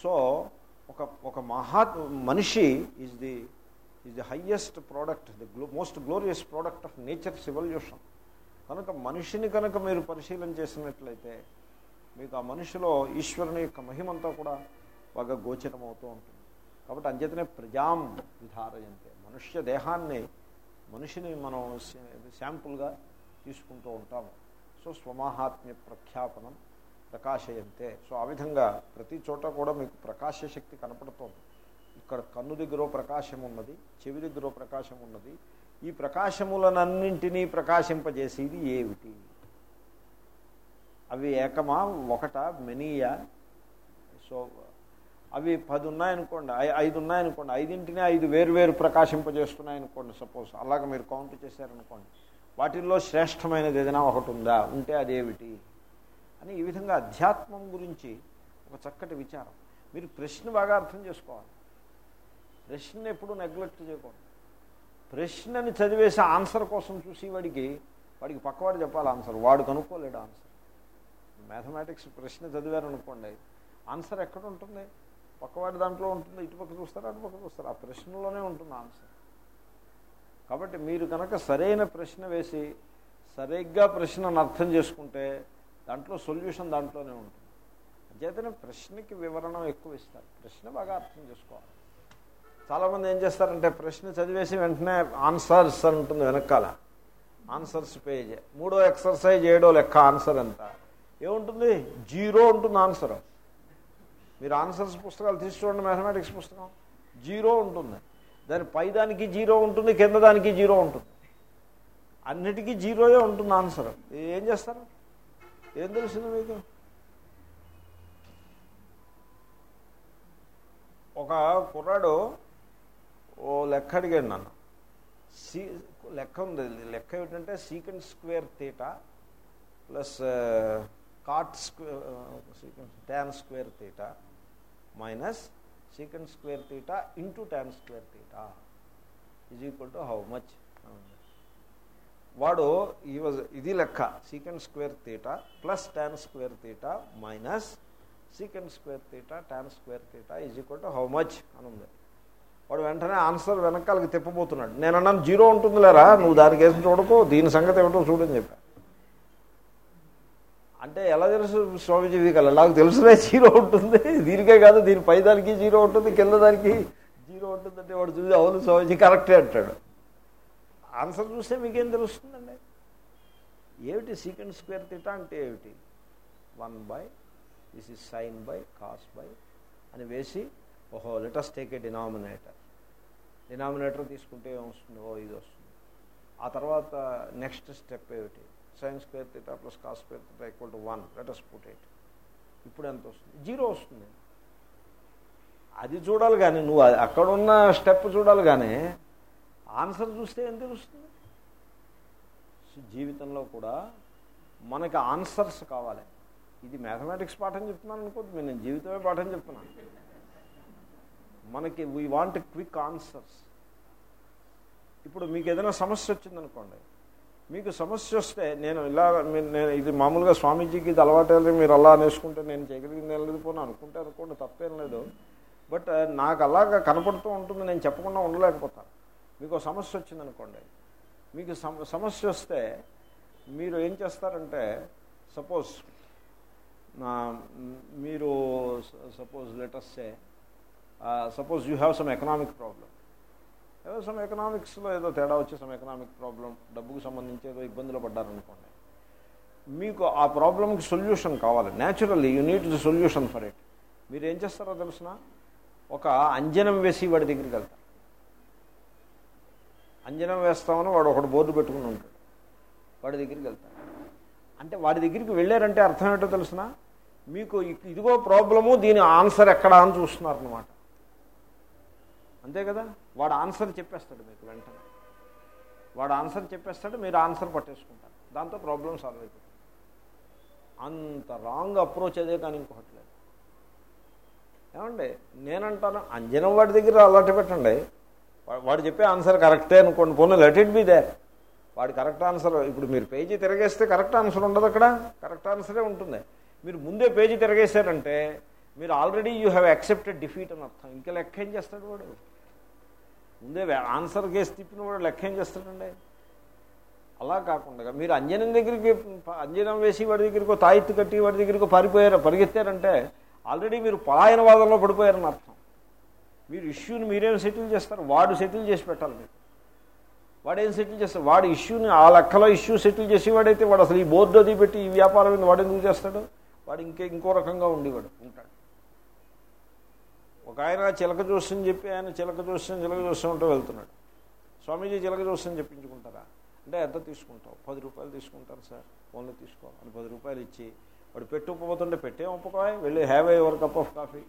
సో ఒక ఒక మహా మనిషి is the is the highest product the most glorious product of nature evolution కనుక మనిషిని కనుక మీరు పరిశీలన చేసినట్లయితే మీకు ఆ మనిషిలో ఈశ్వరుని యొక్క మహిమంతా కూడా బాగా గోచరమవుతూ ఉంటుంది. కాబట్టి అంచేతనే ప్రజాం విధారయంతే. మనుష్య దేహాన్ని మనిషిని మనం శాంపుల్గా తీసుకుంటూ ఉంటాము. సో స్వమాహాత్మ్య ప్రఖ్యాపనం ప్రకాశయంతే. సో ఆ విధంగా ప్రతి చోట కూడా మీకు ప్రకాశ శక్తి కనపడుతోంది. ఇక్కడ కన్ను దగ్గర ప్రకాశం ఉన్నది చెవి దగ్గర ప్రకాశం ఉన్నది. ఈ ప్రకాశములనన్నింటినీ ప్రకాశింపజేసేది ఏమిటి? అవి ఏకమా ఒకట మెనీయా? సో అవి పది ఉన్నాయనుకోండి ఐదు ఉన్నాయనుకోండి ఐదింటిని ఐదు వేరు వేరు ప్రకాశింపజేస్తున్నాయనుకోండి సపోజ్. అలాగ మీరు కౌంట్ చేశారనుకోండి వాటిల్లో శ్రేష్టమైనది ఏదైనా ఒకటి ఉందా? ఉంటే అదేమిటి? అని ఈ విధంగా అధ్యాత్మం గురించి ఒక చక్కటి విచారం. మీరు ప్రశ్న బాగా అర్థం చేసుకోవాలి. ప్రశ్న ఎప్పుడు నెగ్లెక్ట్ చేయకూడదు. ప్రశ్నని చదివేసి ఆన్సర్ కోసం చూసి వాడికి వాడికి పక్కవాడు చెప్పాలి ఆన్సర్. వాడు కనుక్కోలేడు ఆన్సర్. మ్యాథమెటిక్స్ ప్రశ్న చదివారనుకోండి ఆన్సర్ ఎక్కడ ఉంటుంది? పక్కవాడి దాంట్లో ఉంటుంది ఇటుపక్క చూస్తారు అటుపక్క చూస్తారు. ఆ ప్రశ్నలోనే ఉంటుంది ఆన్సర్. కాబట్టి మీరు కనుక సరైన ప్రశ్న వేసి సరిగ్గా ప్రశ్నను అర్థం చేసుకుంటే దాంట్లో సొల్యూషన్ దాంట్లోనే ఉంటుంది. అంచేతనే ప్రశ్నకి వివరణ ఎక్కువ ఇస్తారు. ప్రశ్న బాగా అర్థం చేసుకోవాలి. చాలామంది ఏం చేస్తారంటే ప్రశ్న చదివేసి వెంటనే ఆన్సర్స్ అని ఉంటుంది వెనకాల. Answers page. మూడో ఎక్సర్సైజ్ ఏడో లెక్క ఆన్సర్ ఎంత? ఏముంటుంది? జీరో ఉంటుంది ఆన్సర్. మీరు ఆన్సర్స్ పుస్తకాలు తీసి చూడండి మ్యాథమెటిక్స్ పుస్తకం. జీరో ఉంటుంది. దాని పై దానికి జీరో ఉంటుంది కింద దానికి జీరో ఉంటుంది. అన్నిటికీ జీరోయే ఉంటుంది ఆన్సర్. ఏం చేస్తారు? ఏం తెలిసింది మీకు? ఒక కుర్రాడు ఓ లెక్క అడిగాడు నన్ను. సీ లెక్క ఉంది. లెక్క ఏమిటంటే secant square theta plus cot square secant tan square theta minus secant square theta into tan square theta is equal to how much వాడు ఈ వాజ్ ఇది లెక్క. Secant square theta plus tan square theta minus secant square theta tan square theta is equal to how much అని ఉంది. వాడు వెంటనే answer వెనకాలకి తిప్పబోతున్నాడు. నేను అన్నాను జీరో ఉంటుంది లేరా నువ్వు దానికి వేసి చూడకు దీని సంగతి ఏమిటో చూడని చెప్పా. అంటే ఎలా తెలుసు స్వామిజీ కల నాకు తెలుసునే జీరో ఉంటుంది. దీనికే కాదు దీని పై దానికి జీరో ఉంటుంది కింద దానికి జీరో ఉంటుందంటే వాడు చూసి అవును స్వామిజీ కరెక్టే అంటాడు. ఆన్సర్ చూస్తే మీకేం తెలుస్తుందండి? ఏమిటి సీకెండ్ స్క్వేర్ తీటా అంటే ఏమిటి? One by this is sine by cos by అని వేసి ఓహో let us take a denominator denominator తీసుకుంటే ఏమొస్తుంది? ఓ ఇది వస్తుంది. ఆ తర్వాత నెక్స్ట్ స్టెప్ ఏమిటి? Sines square theta plus cos square theta equal to one. Let us put eight ఇప్పుడు ఎంత వస్తుంది? జీరో వస్తుంది. అది చూడాలి కానీ నువ్వు అక్కడున్న అక్కడ ఉన్న స్టెప్ చూడాలి కానీ ఆన్సర్ చూస్తే ఏం తెలుస్తుంది? జీవితంలో కూడా మనకి ఆన్సర్స్ కావాలి. ఇది మ్యాథమెటిక్స్ పాఠం చెప్తున్నాను అనుకోద్దు నేను జీవితమే పాఠం చెప్తున్నాను. మనకి వీ వాంట్ క్విక్ ఆన్సర్స్ ఇప్పుడు మీకు ఏదైనా సమస్య వచ్చిందనుకోండి మీకు సమస్య వస్తే నేను ఇలా మీ- నేను ఇది మామూలుగా స్వామీజీకి ఇది అలవాటు మీరు అలా అనేసుకుంటే నేను చేయగలిగింది ఏం లేదు పోనీ అనుకుంటే అనుకోండి తప్పేం లేదు. బట్ నాకు అలాగా కనపడుతూ ఉంటుంది నేను చెప్పకుండా ఉండలేకపోతాను మీకు సమస్య వచ్చిందనుకోండి మీకు సమస్య వస్తే మీరు ఏం చేస్తారంటే సపోజ్ మీరు suppose లెటర్సే suppose you have some economic problem ఏదో సమ్ ఎకనామిక్స్లో ఏదో తేడా వచ్చి సమ్ ఎకనామిక్ ప్రాబ్లం డబ్బుకు సంబంధించి ఏదో ఇబ్బందులు పడ్డారనుకోండి. మీకు ఆ ప్రాబ్లంకి సొల్యూషన్ కావాలి. Naturally you need the solution for it మీరు ఏం చేస్తారో తెలిసిన? ఒక అంజనం వేసి వాడి దగ్గరికి వెళ్తారు. అంజనం వేస్తామని వాడు ఒకడు బోర్డు పెట్టుకుని ఉంటాడు. వాడి దగ్గరికి వెళ్తారు. అంటే వాడి దగ్గరికి వెళ్ళారంటే అర్థం ఏంటో తెలిసిన? మీకు ఇదిగో ప్రాబ్లము దీని ఆన్సర్ ఎక్కడా అని చూస్తున్నారనమాట అంతే కదా? వాడు ఆన్సర్ చెప్పేస్తాడు మీకు వెంటనే. వాడు ఆన్సర్ చెప్పేస్తాడు మీరు ఆన్సర్ పట్టేసుకుంటారు దాంతో ప్రాబ్లం సాల్వ్ అయిపోతుంది. అంత రాంగ్ అప్రోచ్ అదే కానీ ఇంకొకటి లేదు. ఏమండి నేనంటాను అంజనం వాడి దగ్గర అలర్ట్ పెట్టండి. వా- వాడు చెప్పే ఆన్సర్ కరెక్టే అనుకోండి. పోనీ లెట్ ఇట్ బి దే. వాడి కరెక్ట్ ఆన్సర్ ఇప్పుడు మీరు పేజీ తిరగేస్తే కరెక్ట్ ఆన్సర్ ఉండదు అక్కడ. కరెక్ట్ ఆన్సరే ఉంటుంది. మీరు ముందే పేజీ తిరగేశారంటే మీరు already you have accepted defeat అని అర్థం. ఇంకా లెక్క ఏం చేస్తాడు వాడు? ముందే ఆన్సర్ కేసు తిప్పిన వాడు లెక్క ఏం చేస్తాడండి? అలా కాకుండా మీరు అంజనం దగ్గరికి అంజనం వేసి వాడి దగ్గరికో తాయిత్తు కట్టి వాడి దగ్గరికో పారిపోయారు పరిగెత్తారంటే ఆల్రెడీ మీరు పలాయనవాదంలో పడిపోయారని అర్థం. మీరు ఇష్యూని మీరేం సెటిల్ చేస్తారు? వాడు సెటిల్ చేసి పెట్టాలి మీరు వాడు ఏం సెటిల్ చేస్తాడు వాడు ఇష్యూని ఆ లెక్కలో ఇష్యూ సెటిల్ చేసేవాడైతే వాడు అసలు ఈ బోర్డు అది పెట్టి ఈ వ్యాపారం మీద వాడు ఎందుకు చేస్తాడు? వాడు ఇంకే ఇంకో రకంగా ఉండేవాడు ఉంటాడు. ఒక ఆయన చిలక జోస్యం చెప్పి ఆయన చిలక జోస్యం చిలక జోస్యం ఉంటూ వెళ్తున్నాడు. స్వామీజీ చిలక జోస్యం చెప్పించుకుంటారా? అంటే ఎంత తీసుకుంటావు? పది రూపాయలు తీసుకుంటారు సార్. ఫోన్లో తీసుకో. అని పది రూపాయలు ఇచ్చి వాడు పెట్టి పెట్టే ఒప్పుకోవాలి వెళ్ళి have a your cup of coffee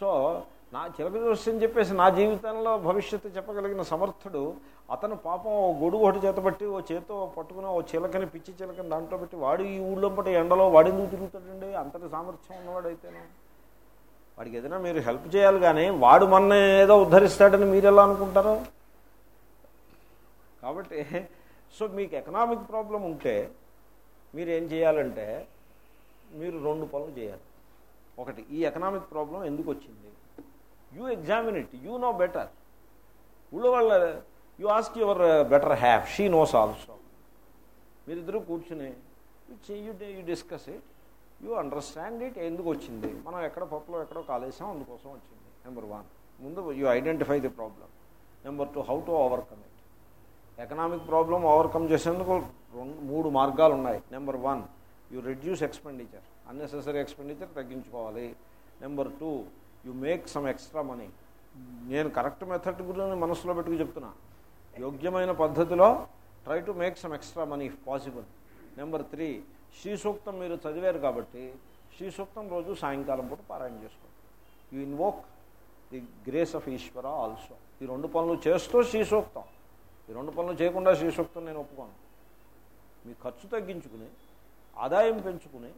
so నా చిలక జోస్యం చెప్పేసి నా జీవితంలో భవిష్యత్తు చెప్పగలిగిన సమర్థుడు అతను పాపం ఓ గొడుగు ఒకటి చేతబట్టి ఓ చేతో పట్టుకుని ఓ చిలకని పిచ్చి చిలకని దాంట్లో పెట్టి వాడు ఈ ఊళ్ళో పట్టి ఎండలో వాడిందుకు తిరుగుతాడండి? అంతటి సామర్థ్యం ఉన్నవాడైతేనే. వాడికి ఏదైనా మీరు హెల్ప్ చేయాలి కానీ వాడు మన ఏదో ఉద్ధరిస్తాడని మీరు ఎలా అనుకుంటారు? కాబట్టి సో మీకు ఎకనామిక్ ప్రాబ్లం ఉంటే మీరు ఏం చేయాలంటే మీరు రెండు పనులు చేయాలి. ఒకటి ఈ ఎకనామిక్ ప్రాబ్లం ఎందుకు వచ్చింది? You examine it you know better ఊళ్ళో వాళ్ళ you ask your better half she knows also మీరిద్దరూ కూర్చుని you discuss it you understand it ఎందుకు వచ్చింది? మనం ఎక్కడ పప్పులో ఎక్కడో కాలేసాం అందుకోసం వచ్చింది. నెంబర్ వన్ ముందు you identify the problem number two how to overcome it economic problem overcome చేసేందుకు రెండు మూడు మార్గాలు ఉన్నాయి. Number one you reduce expenditure unnecessary expenditure తగ్గించుకోవాలి. Number two you make some extra money నేను కరెక్ట్ మెథడ్ గురించి మనసులో పెట్టుకు చెప్తున్నా. యోగ్యమైన పద్ధతిలో try to make some extra money if possible number three Sri Suktam మీరు చదివారు కాబట్టి శ్రీ సూక్తం రోజు సాయంకాలం పూట పారాయణ చేసుకోండి. You invoke the grace of Ishwara also ఈ రెండు పనులు చేస్తూ శ్రీ సూక్తం ఈ రెండు పనులు చేయకుండా శ్రీ సూక్తం నేను ఒప్పుకోను. మీ ఖర్చు తగ్గించుకుని ఆదాయం పెంచుకుని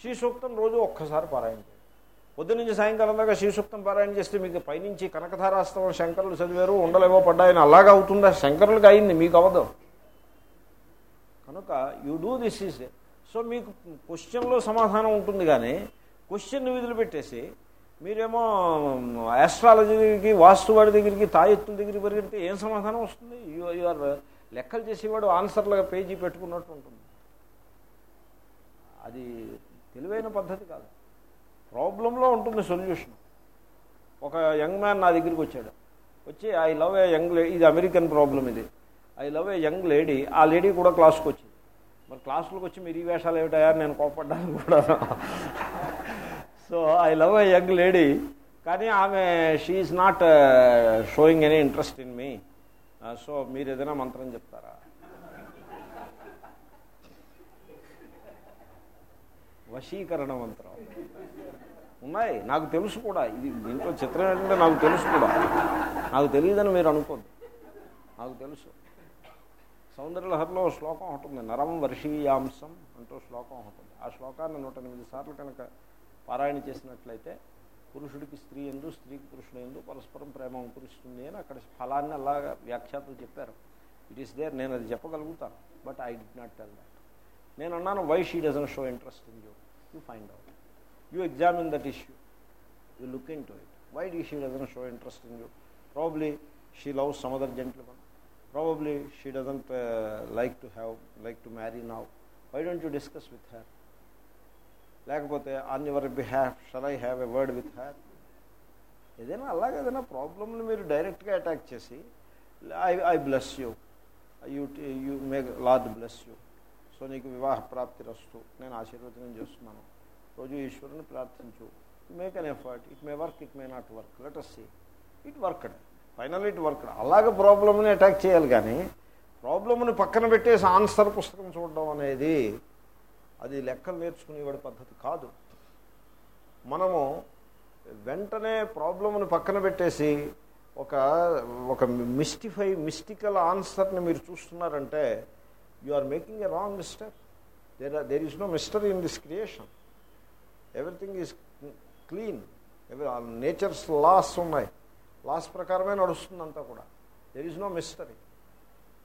శ్రీ సూక్తం రోజు ఒక్కసారి పారాయణ చేయండి. పొద్దు నుంచి సాయంకాలం దాకా శ్రీ సూక్తం పారాయణ చేస్తే మీకు పైనుంచి కనకధారాస్తవం శంకరులు చదివారు ఉండలేవో పడ్డాయని అలాగా అవుతుందా? శంకరులకు అయింది మీకు అవదు. కనుక you do this is so మీకు క్వశ్చన్లో సమాధానం ఉంటుంది కానీ క్వశ్చన్ విధులు పెట్టేసి మీరేమో ఆస్ట్రాలజీకి వాస్తువాడి దగ్గరికి తాయెత్తుల దగ్గరికి పరిగెడితే ఏం సమాధానం వస్తుంది? యు ఆర్ లెక్కలు చేసేవాడు ఆన్సర్లుగా పేజీ పెట్టుకున్నట్టు ఉంటుంది. అది తెలివైన పద్ధతి కాదు. ప్రాబ్లంలో ఉంటుంది సొల్యూషన్. ఒక యంగ్ మ్యాన్ నా దగ్గరికి వచ్చాడు. వచ్చి I love a young lady ఇది అమెరికన్ ప్రాబ్లం ఇది. I love a young lady. ఆ లేడీ కూడా క్లాస్కి వచ్చింది మరి క్లాసులకు వచ్చి మీరు ఈ వేషాలు ఏమిటయా నేను కోపడ్డాను కూడా. So I love a young lady కానీ ఆమె she is not showing any interest in me so మీరు ఏదైనా మంత్రం చెప్తారా? వశీకరణ మంత్రం. ఉన్నాయి. నాకు తెలుసు కూడా. ఇది దీంట్లో చిత్రం ఏంటంటే నాకు తెలుసు కూడా. నాకు తెలియదని మీరు అనుకోద్దు. నాకు తెలుసు. సౌందర్యలహరిలో శ్లోకం ఉంటుంది నరం వర్షీయాంశం అంటూ శ్లోకం ఉంటుంది ఆ శ్లోకాన్ని నూట ఎనిమిది సార్లు కనుక పారాయణ చేసినట్లయితే పురుషుడికి స్త్రీ ఎందు స్త్రీకి పురుషుడు ఎందు పరస్పరం ప్రేమ అంకురిస్తుంది అని అక్కడ ఫలాన్ని అలాగా వ్యాఖ్యాతలు చెప్పారు. ఇట్ ఈస్ దేర్ నేను అది చెప్పగలుగుతాను but I did not tell that నేను అన్నాను why she doesn't show interest in you you find out you examine that issue you look into it why did she doesn't show interest in you probably she love some other probably she doesn't like to have like to marry now why don't you discuss with her లేకపోతే on your behalf shall I have a word with her ఏదైనా అలాగే ఏదైనా ప్రాబ్లమ్ని మీరు డైరెక్ట్గా attack చేసి I I bless you you you may lord bless you so నీకు వివాహ ప్రాప్తి రస్తు. నేను ఆశీర్వచనం చేస్తున్నాను. రోజు ఈశ్వరుని ప్రార్థించు. Make an effort it may work it may not work let us see it worked final it work. అలాగే ప్రాబ్లమ్ని అటాక్ చేయాలి కానీ ప్రాబ్లమ్ని పక్కన పెట్టేసి ఆన్సర్ పుస్తకం చూడడం అనేది అది లెక్కలు నేర్చుకునేవాడి పద్ధతి కాదు. మనము వెంటనే ప్రాబ్లమ్ని పక్కన పెట్టేసి ఒక ఒక మిస్టిఫై మిస్టికల్ ఆన్సర్ని మీరు చూస్తున్నారంటే you are making a wrong step there there is no mystery in this creation everything is clean nature's laws ఉన్నాయి. లాస్ ప్రకారమే నడుస్తుందంతా కూడా. దెర్ ఈజ్ నో మిస్టరీ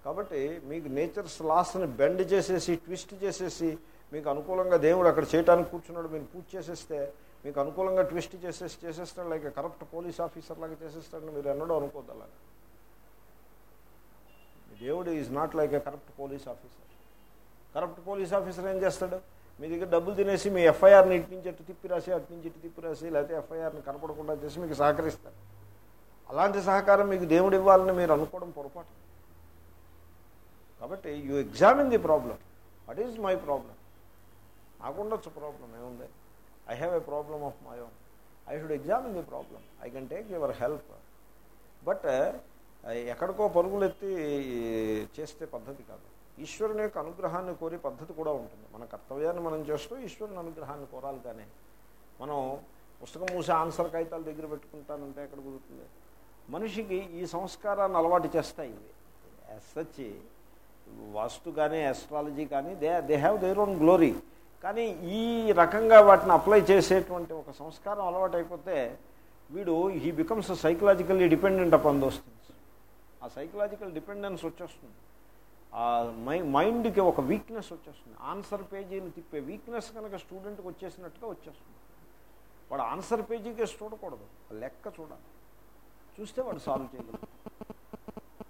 కాబట్టి మీకు నేచర్స్ లాస్ని బెండ్ చేసేసి ట్విస్ట్ చేసేసి మీకు అనుకూలంగా దేవుడు అక్కడ చేయడానికి కూర్చున్నాడు మీరు పూజ చేసేస్తే మీకు అనుకూలంగా ట్విస్ట్ చేసేసి చేసేస్తాడు లైక్ కరప్ట్ పోలీస్ ఆఫీసర్ లాగా చేసేస్తాడని మీరు ఎన్నడూ అనుకోద్దు అలాగా? దేవుడు is not like a corrupt police officer corrupt police officer ఏం చేస్తాడు? మీ దగ్గర డబ్బులు తినేసి మీ ఎఫ్ఐఆర్ని ఇటు నుంచి అటు తిప్పి రాసి అటు నుంచి ఇటు తిప్పి రాసి లేకపోతే ఎఫ్ఐఆర్ని కనపడకుండా చేసి మీకు సహకరిస్తారు అలాంటి సహకారం మీకు దేవుడు ఇవ్వాలని మీరు అనుకోవడం పొరపాటు. కాబట్టి you examine the problem what is my problem నాకుండొచ్చు problem ఏముంది? I have a problem of my own I should examine the problem I can take your help but ఎక్కడికో పరుగులు ఎత్తి చేస్తే పద్ధతి కాదు. ఈశ్వరుని యొక్క అనుగ్రహాన్ని కోరే పద్ధతి కూడా ఉంటుంది. మన కర్తవ్యాన్ని మనం చేస్తూ ఈశ్వరుని అనుగ్రహాన్ని కోరాలి కానీ మనం పుస్తకం మూసే ఆన్సర్ కాగితాలు దగ్గర పెట్టుకుంటానంటే ఎక్కడ కుదురుతుంది? మనిషికి ఈ సంస్కారాన్ని అలవాటు చేస్తాయి సచ్ వాస్తు కానీ ఆస్ట్రాలజీ కానీ they they have their own glory కానీ ఈ రకంగా వాటిని అప్లై చేసేటువంటి ఒక సంస్కారం అలవాటు అయిపోతే వీడు he becomes psychologically dependent upon those things ఆ సైకలాజికల్ డిపెండెన్స్ వచ్చేస్తుంది. ఆ మై మైండ్కి ఒక వీక్నెస్ వచ్చేస్తుంది. ఆన్సర్ పేజీని తిప్పే వీక్నెస్ కనుక స్టూడెంట్కి వచ్చేసినట్టుగా వచ్చేస్తుంది. వాడు ఆన్సర్ పేజీకే చూడకూడదు. లెక్క చూడాలి. చూస్తే వాడు సాల్వ్ చేయగలరు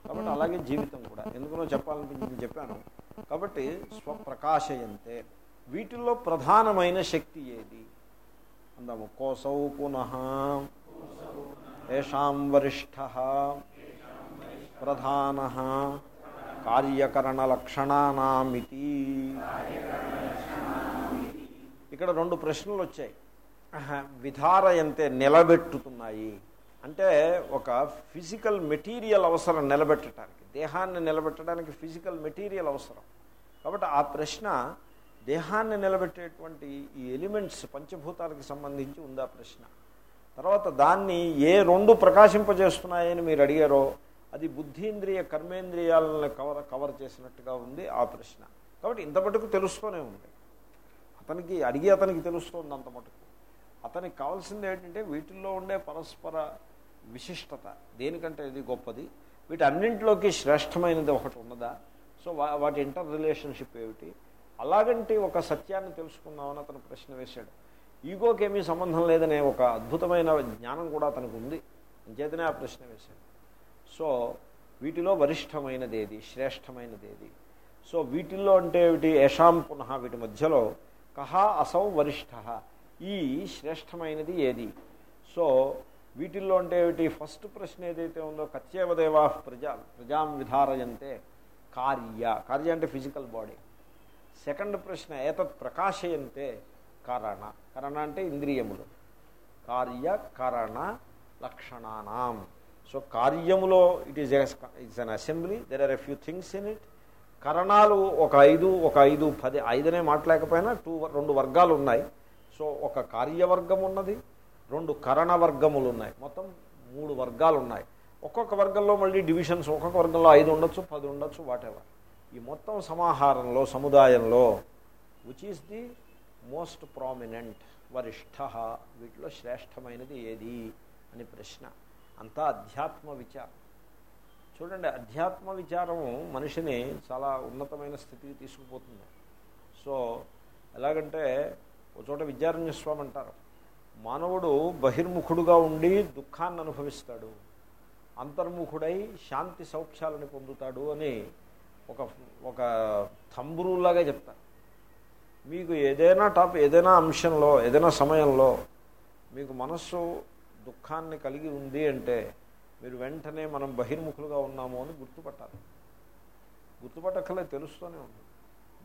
కాబట్టి అలాగే జీవితం కూడా. ఎందుకునో చెప్పాలనిపించింది చెప్పాను. కాబట్టి స్వప్రకాశయంతే. వీటిల్లో ప్రధానమైన శక్తి ఏది? అందాము కోసౌ పునః. ఏషాం వరిష్ట ప్రధాన. కార్యకరణ లక్షణానామితి ఇక్కడ రెండు ప్రశ్నలు వచ్చాయి. విధారయంతే నిలబెట్టుతున్నాయి. అంటే ఒక ఫిజికల్ మెటీరియల్ అవసరం నిలబెట్టడానికి. దేహాన్ని నిలబెట్టడానికి ఫిజికల్ మెటీరియల్ అవసరం. కాబట్టి ఆ ప్రశ్న దేహాన్ని నిలబెట్టేటువంటి ఈ ఎలిమెంట్స్ పంచభూతాలకు సంబంధించి ఉంది ఆ ప్రశ్న. తర్వాత దాన్ని ఏ రెండు ప్రకాశింపజేస్తున్నాయని మీరు అడిగారో అది బుద్ధీంద్రియ కర్మేంద్రియాలను కవర్ కవర్ చేసినట్టుగా ఉంది ఆ ప్రశ్న. కాబట్టి ఇంత మటుకు తెలుస్తూనే ఉంది. అతనికి అడిగి అతనికి తెలుస్తోంది అంత మటుకు. అతనికి కావాల్సింది ఏంటంటే వీటిల్లో ఉండే పరస్పర విశిష్టత. దేనికంటే ఇది గొప్పది? వీటన్నింటిలోకి శ్రేష్టమైనది ఒకటి ఉన్నదా? సో వాటి ఇంటర్ రిలేషన్షిప్ ఏమిటి? అలాగంటి ఒక సత్యాన్ని తెలుసుకుందామని అతను ప్రశ్న వేశాడు. ఈగోకేమీ సంబంధం లేదనే ఒక అద్భుతమైన జ్ఞానం కూడా అతనికి ఉంది అంచేతనే ఆ ప్రశ్న వేశాడు. సో వీటిలో వరిష్టమైనది ఏది శ్రేష్టమైనది ఏది సో వీటిల్లో అంటే ఏమిటి? యశాం పునః వీటి మధ్యలో కహా అసౌ వరిష్ట. ఈ శ్రేష్టమైనది ఏది? సో వీటిల్లో అంటే ఏమిటి? ఫస్ట్ ప్రశ్న ఏదైతే ఉందో కత్యేవదేవా ప్రజా ప్రజాం విధారయంతే కార్య. కార్య అంటే ఫిజికల్ బాడీ. సెకండ్ ప్రశ్న ఏతత్ ప్రకాశయంతే కారణ. కరణ అంటే ఇంద్రియములు. కార్యకరణ లక్షణానాం. So కార్యములో it is it's an assembly there are a few things in it కరణాలు ఒక ఐదు ఒక ఐదు పది ఐదనే మాట్లాడకపోయినా టూ రెండు వర్గాలు ఉన్నాయి. సో ఒక కార్యవర్గం ఉన్నది. రెండు కరణ వర్గములు ఉన్నాయి మొత్తం మూడు వర్గాలు ఉన్నాయి ఒక్కొక్క వర్గంలో మళ్ళీ డివిజన్స్ ఒక్కొక్క వర్గంలో ఐదు ఉండొచ్చు పది ఉండొచ్చు వాటెవర్ ఈ మొత్తం సమాహారంలో సముదాయంలో which is the most prominent వరిష్ఠ వీటిలో శ్రేష్టమైనది ఏది అని ప్రశ్న. అంతా అధ్యాత్మ విచారం. చూడండి అధ్యాత్మ విచారము మనిషిని చాలా ఉన్నతమైన స్థితికి తీసుకుపోతుంది. సో ఎలాగంటే ఒక చోట విద్యారణ్య స్వామి అంటారు. మానవుడు బహిర్ముఖుడుగా ఉండి దుఃఖాన్ని అనుభవిస్తాడు. అంతర్ముఖుడై శాంతి సౌఖ్యాలను పొందుతాడు అని ఒక ఒక తంబురులాగా చెప్తారు. మీకు ఏదైనా టాప్ ఏదైనా అంశంలో ఏదైనా సమయంలో మీకు మనస్సు దుఃఖాన్ని కలిగి ఉంది అంటే మీరు వెంటనే మనం బహిర్ముఖులుగా ఉన్నాము అని గుర్తుపట్టాలి. గుర్తుపట్టక్కలే తెలుస్తూనే ఉంది.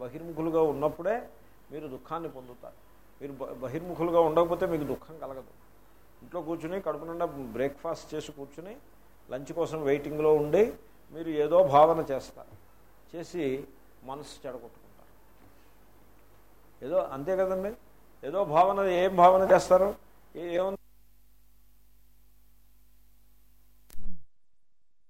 బహిర్ముఖులుగా ఉన్నప్పుడే మీరు దుఃఖాన్ని పొందుతారు. మీరు బహిర్ముఖులుగా ఉండకపోతే మీకు దుఃఖం కలగదు. ఇంట్లో కూర్చుని కడుపు నిండా బ్రేక్ఫాస్ట్ చేసి కూర్చుని లంచ్ కోసం వెయిటింగ్లో ఉండి మీరు ఏదో భావన చేస్తారు. చేసి మనసు చెడగొట్టుకుంటారు. ఏదో అంతే కదండి? ఏదో భావన ఏం భావన చేస్తారు? ఏముంది?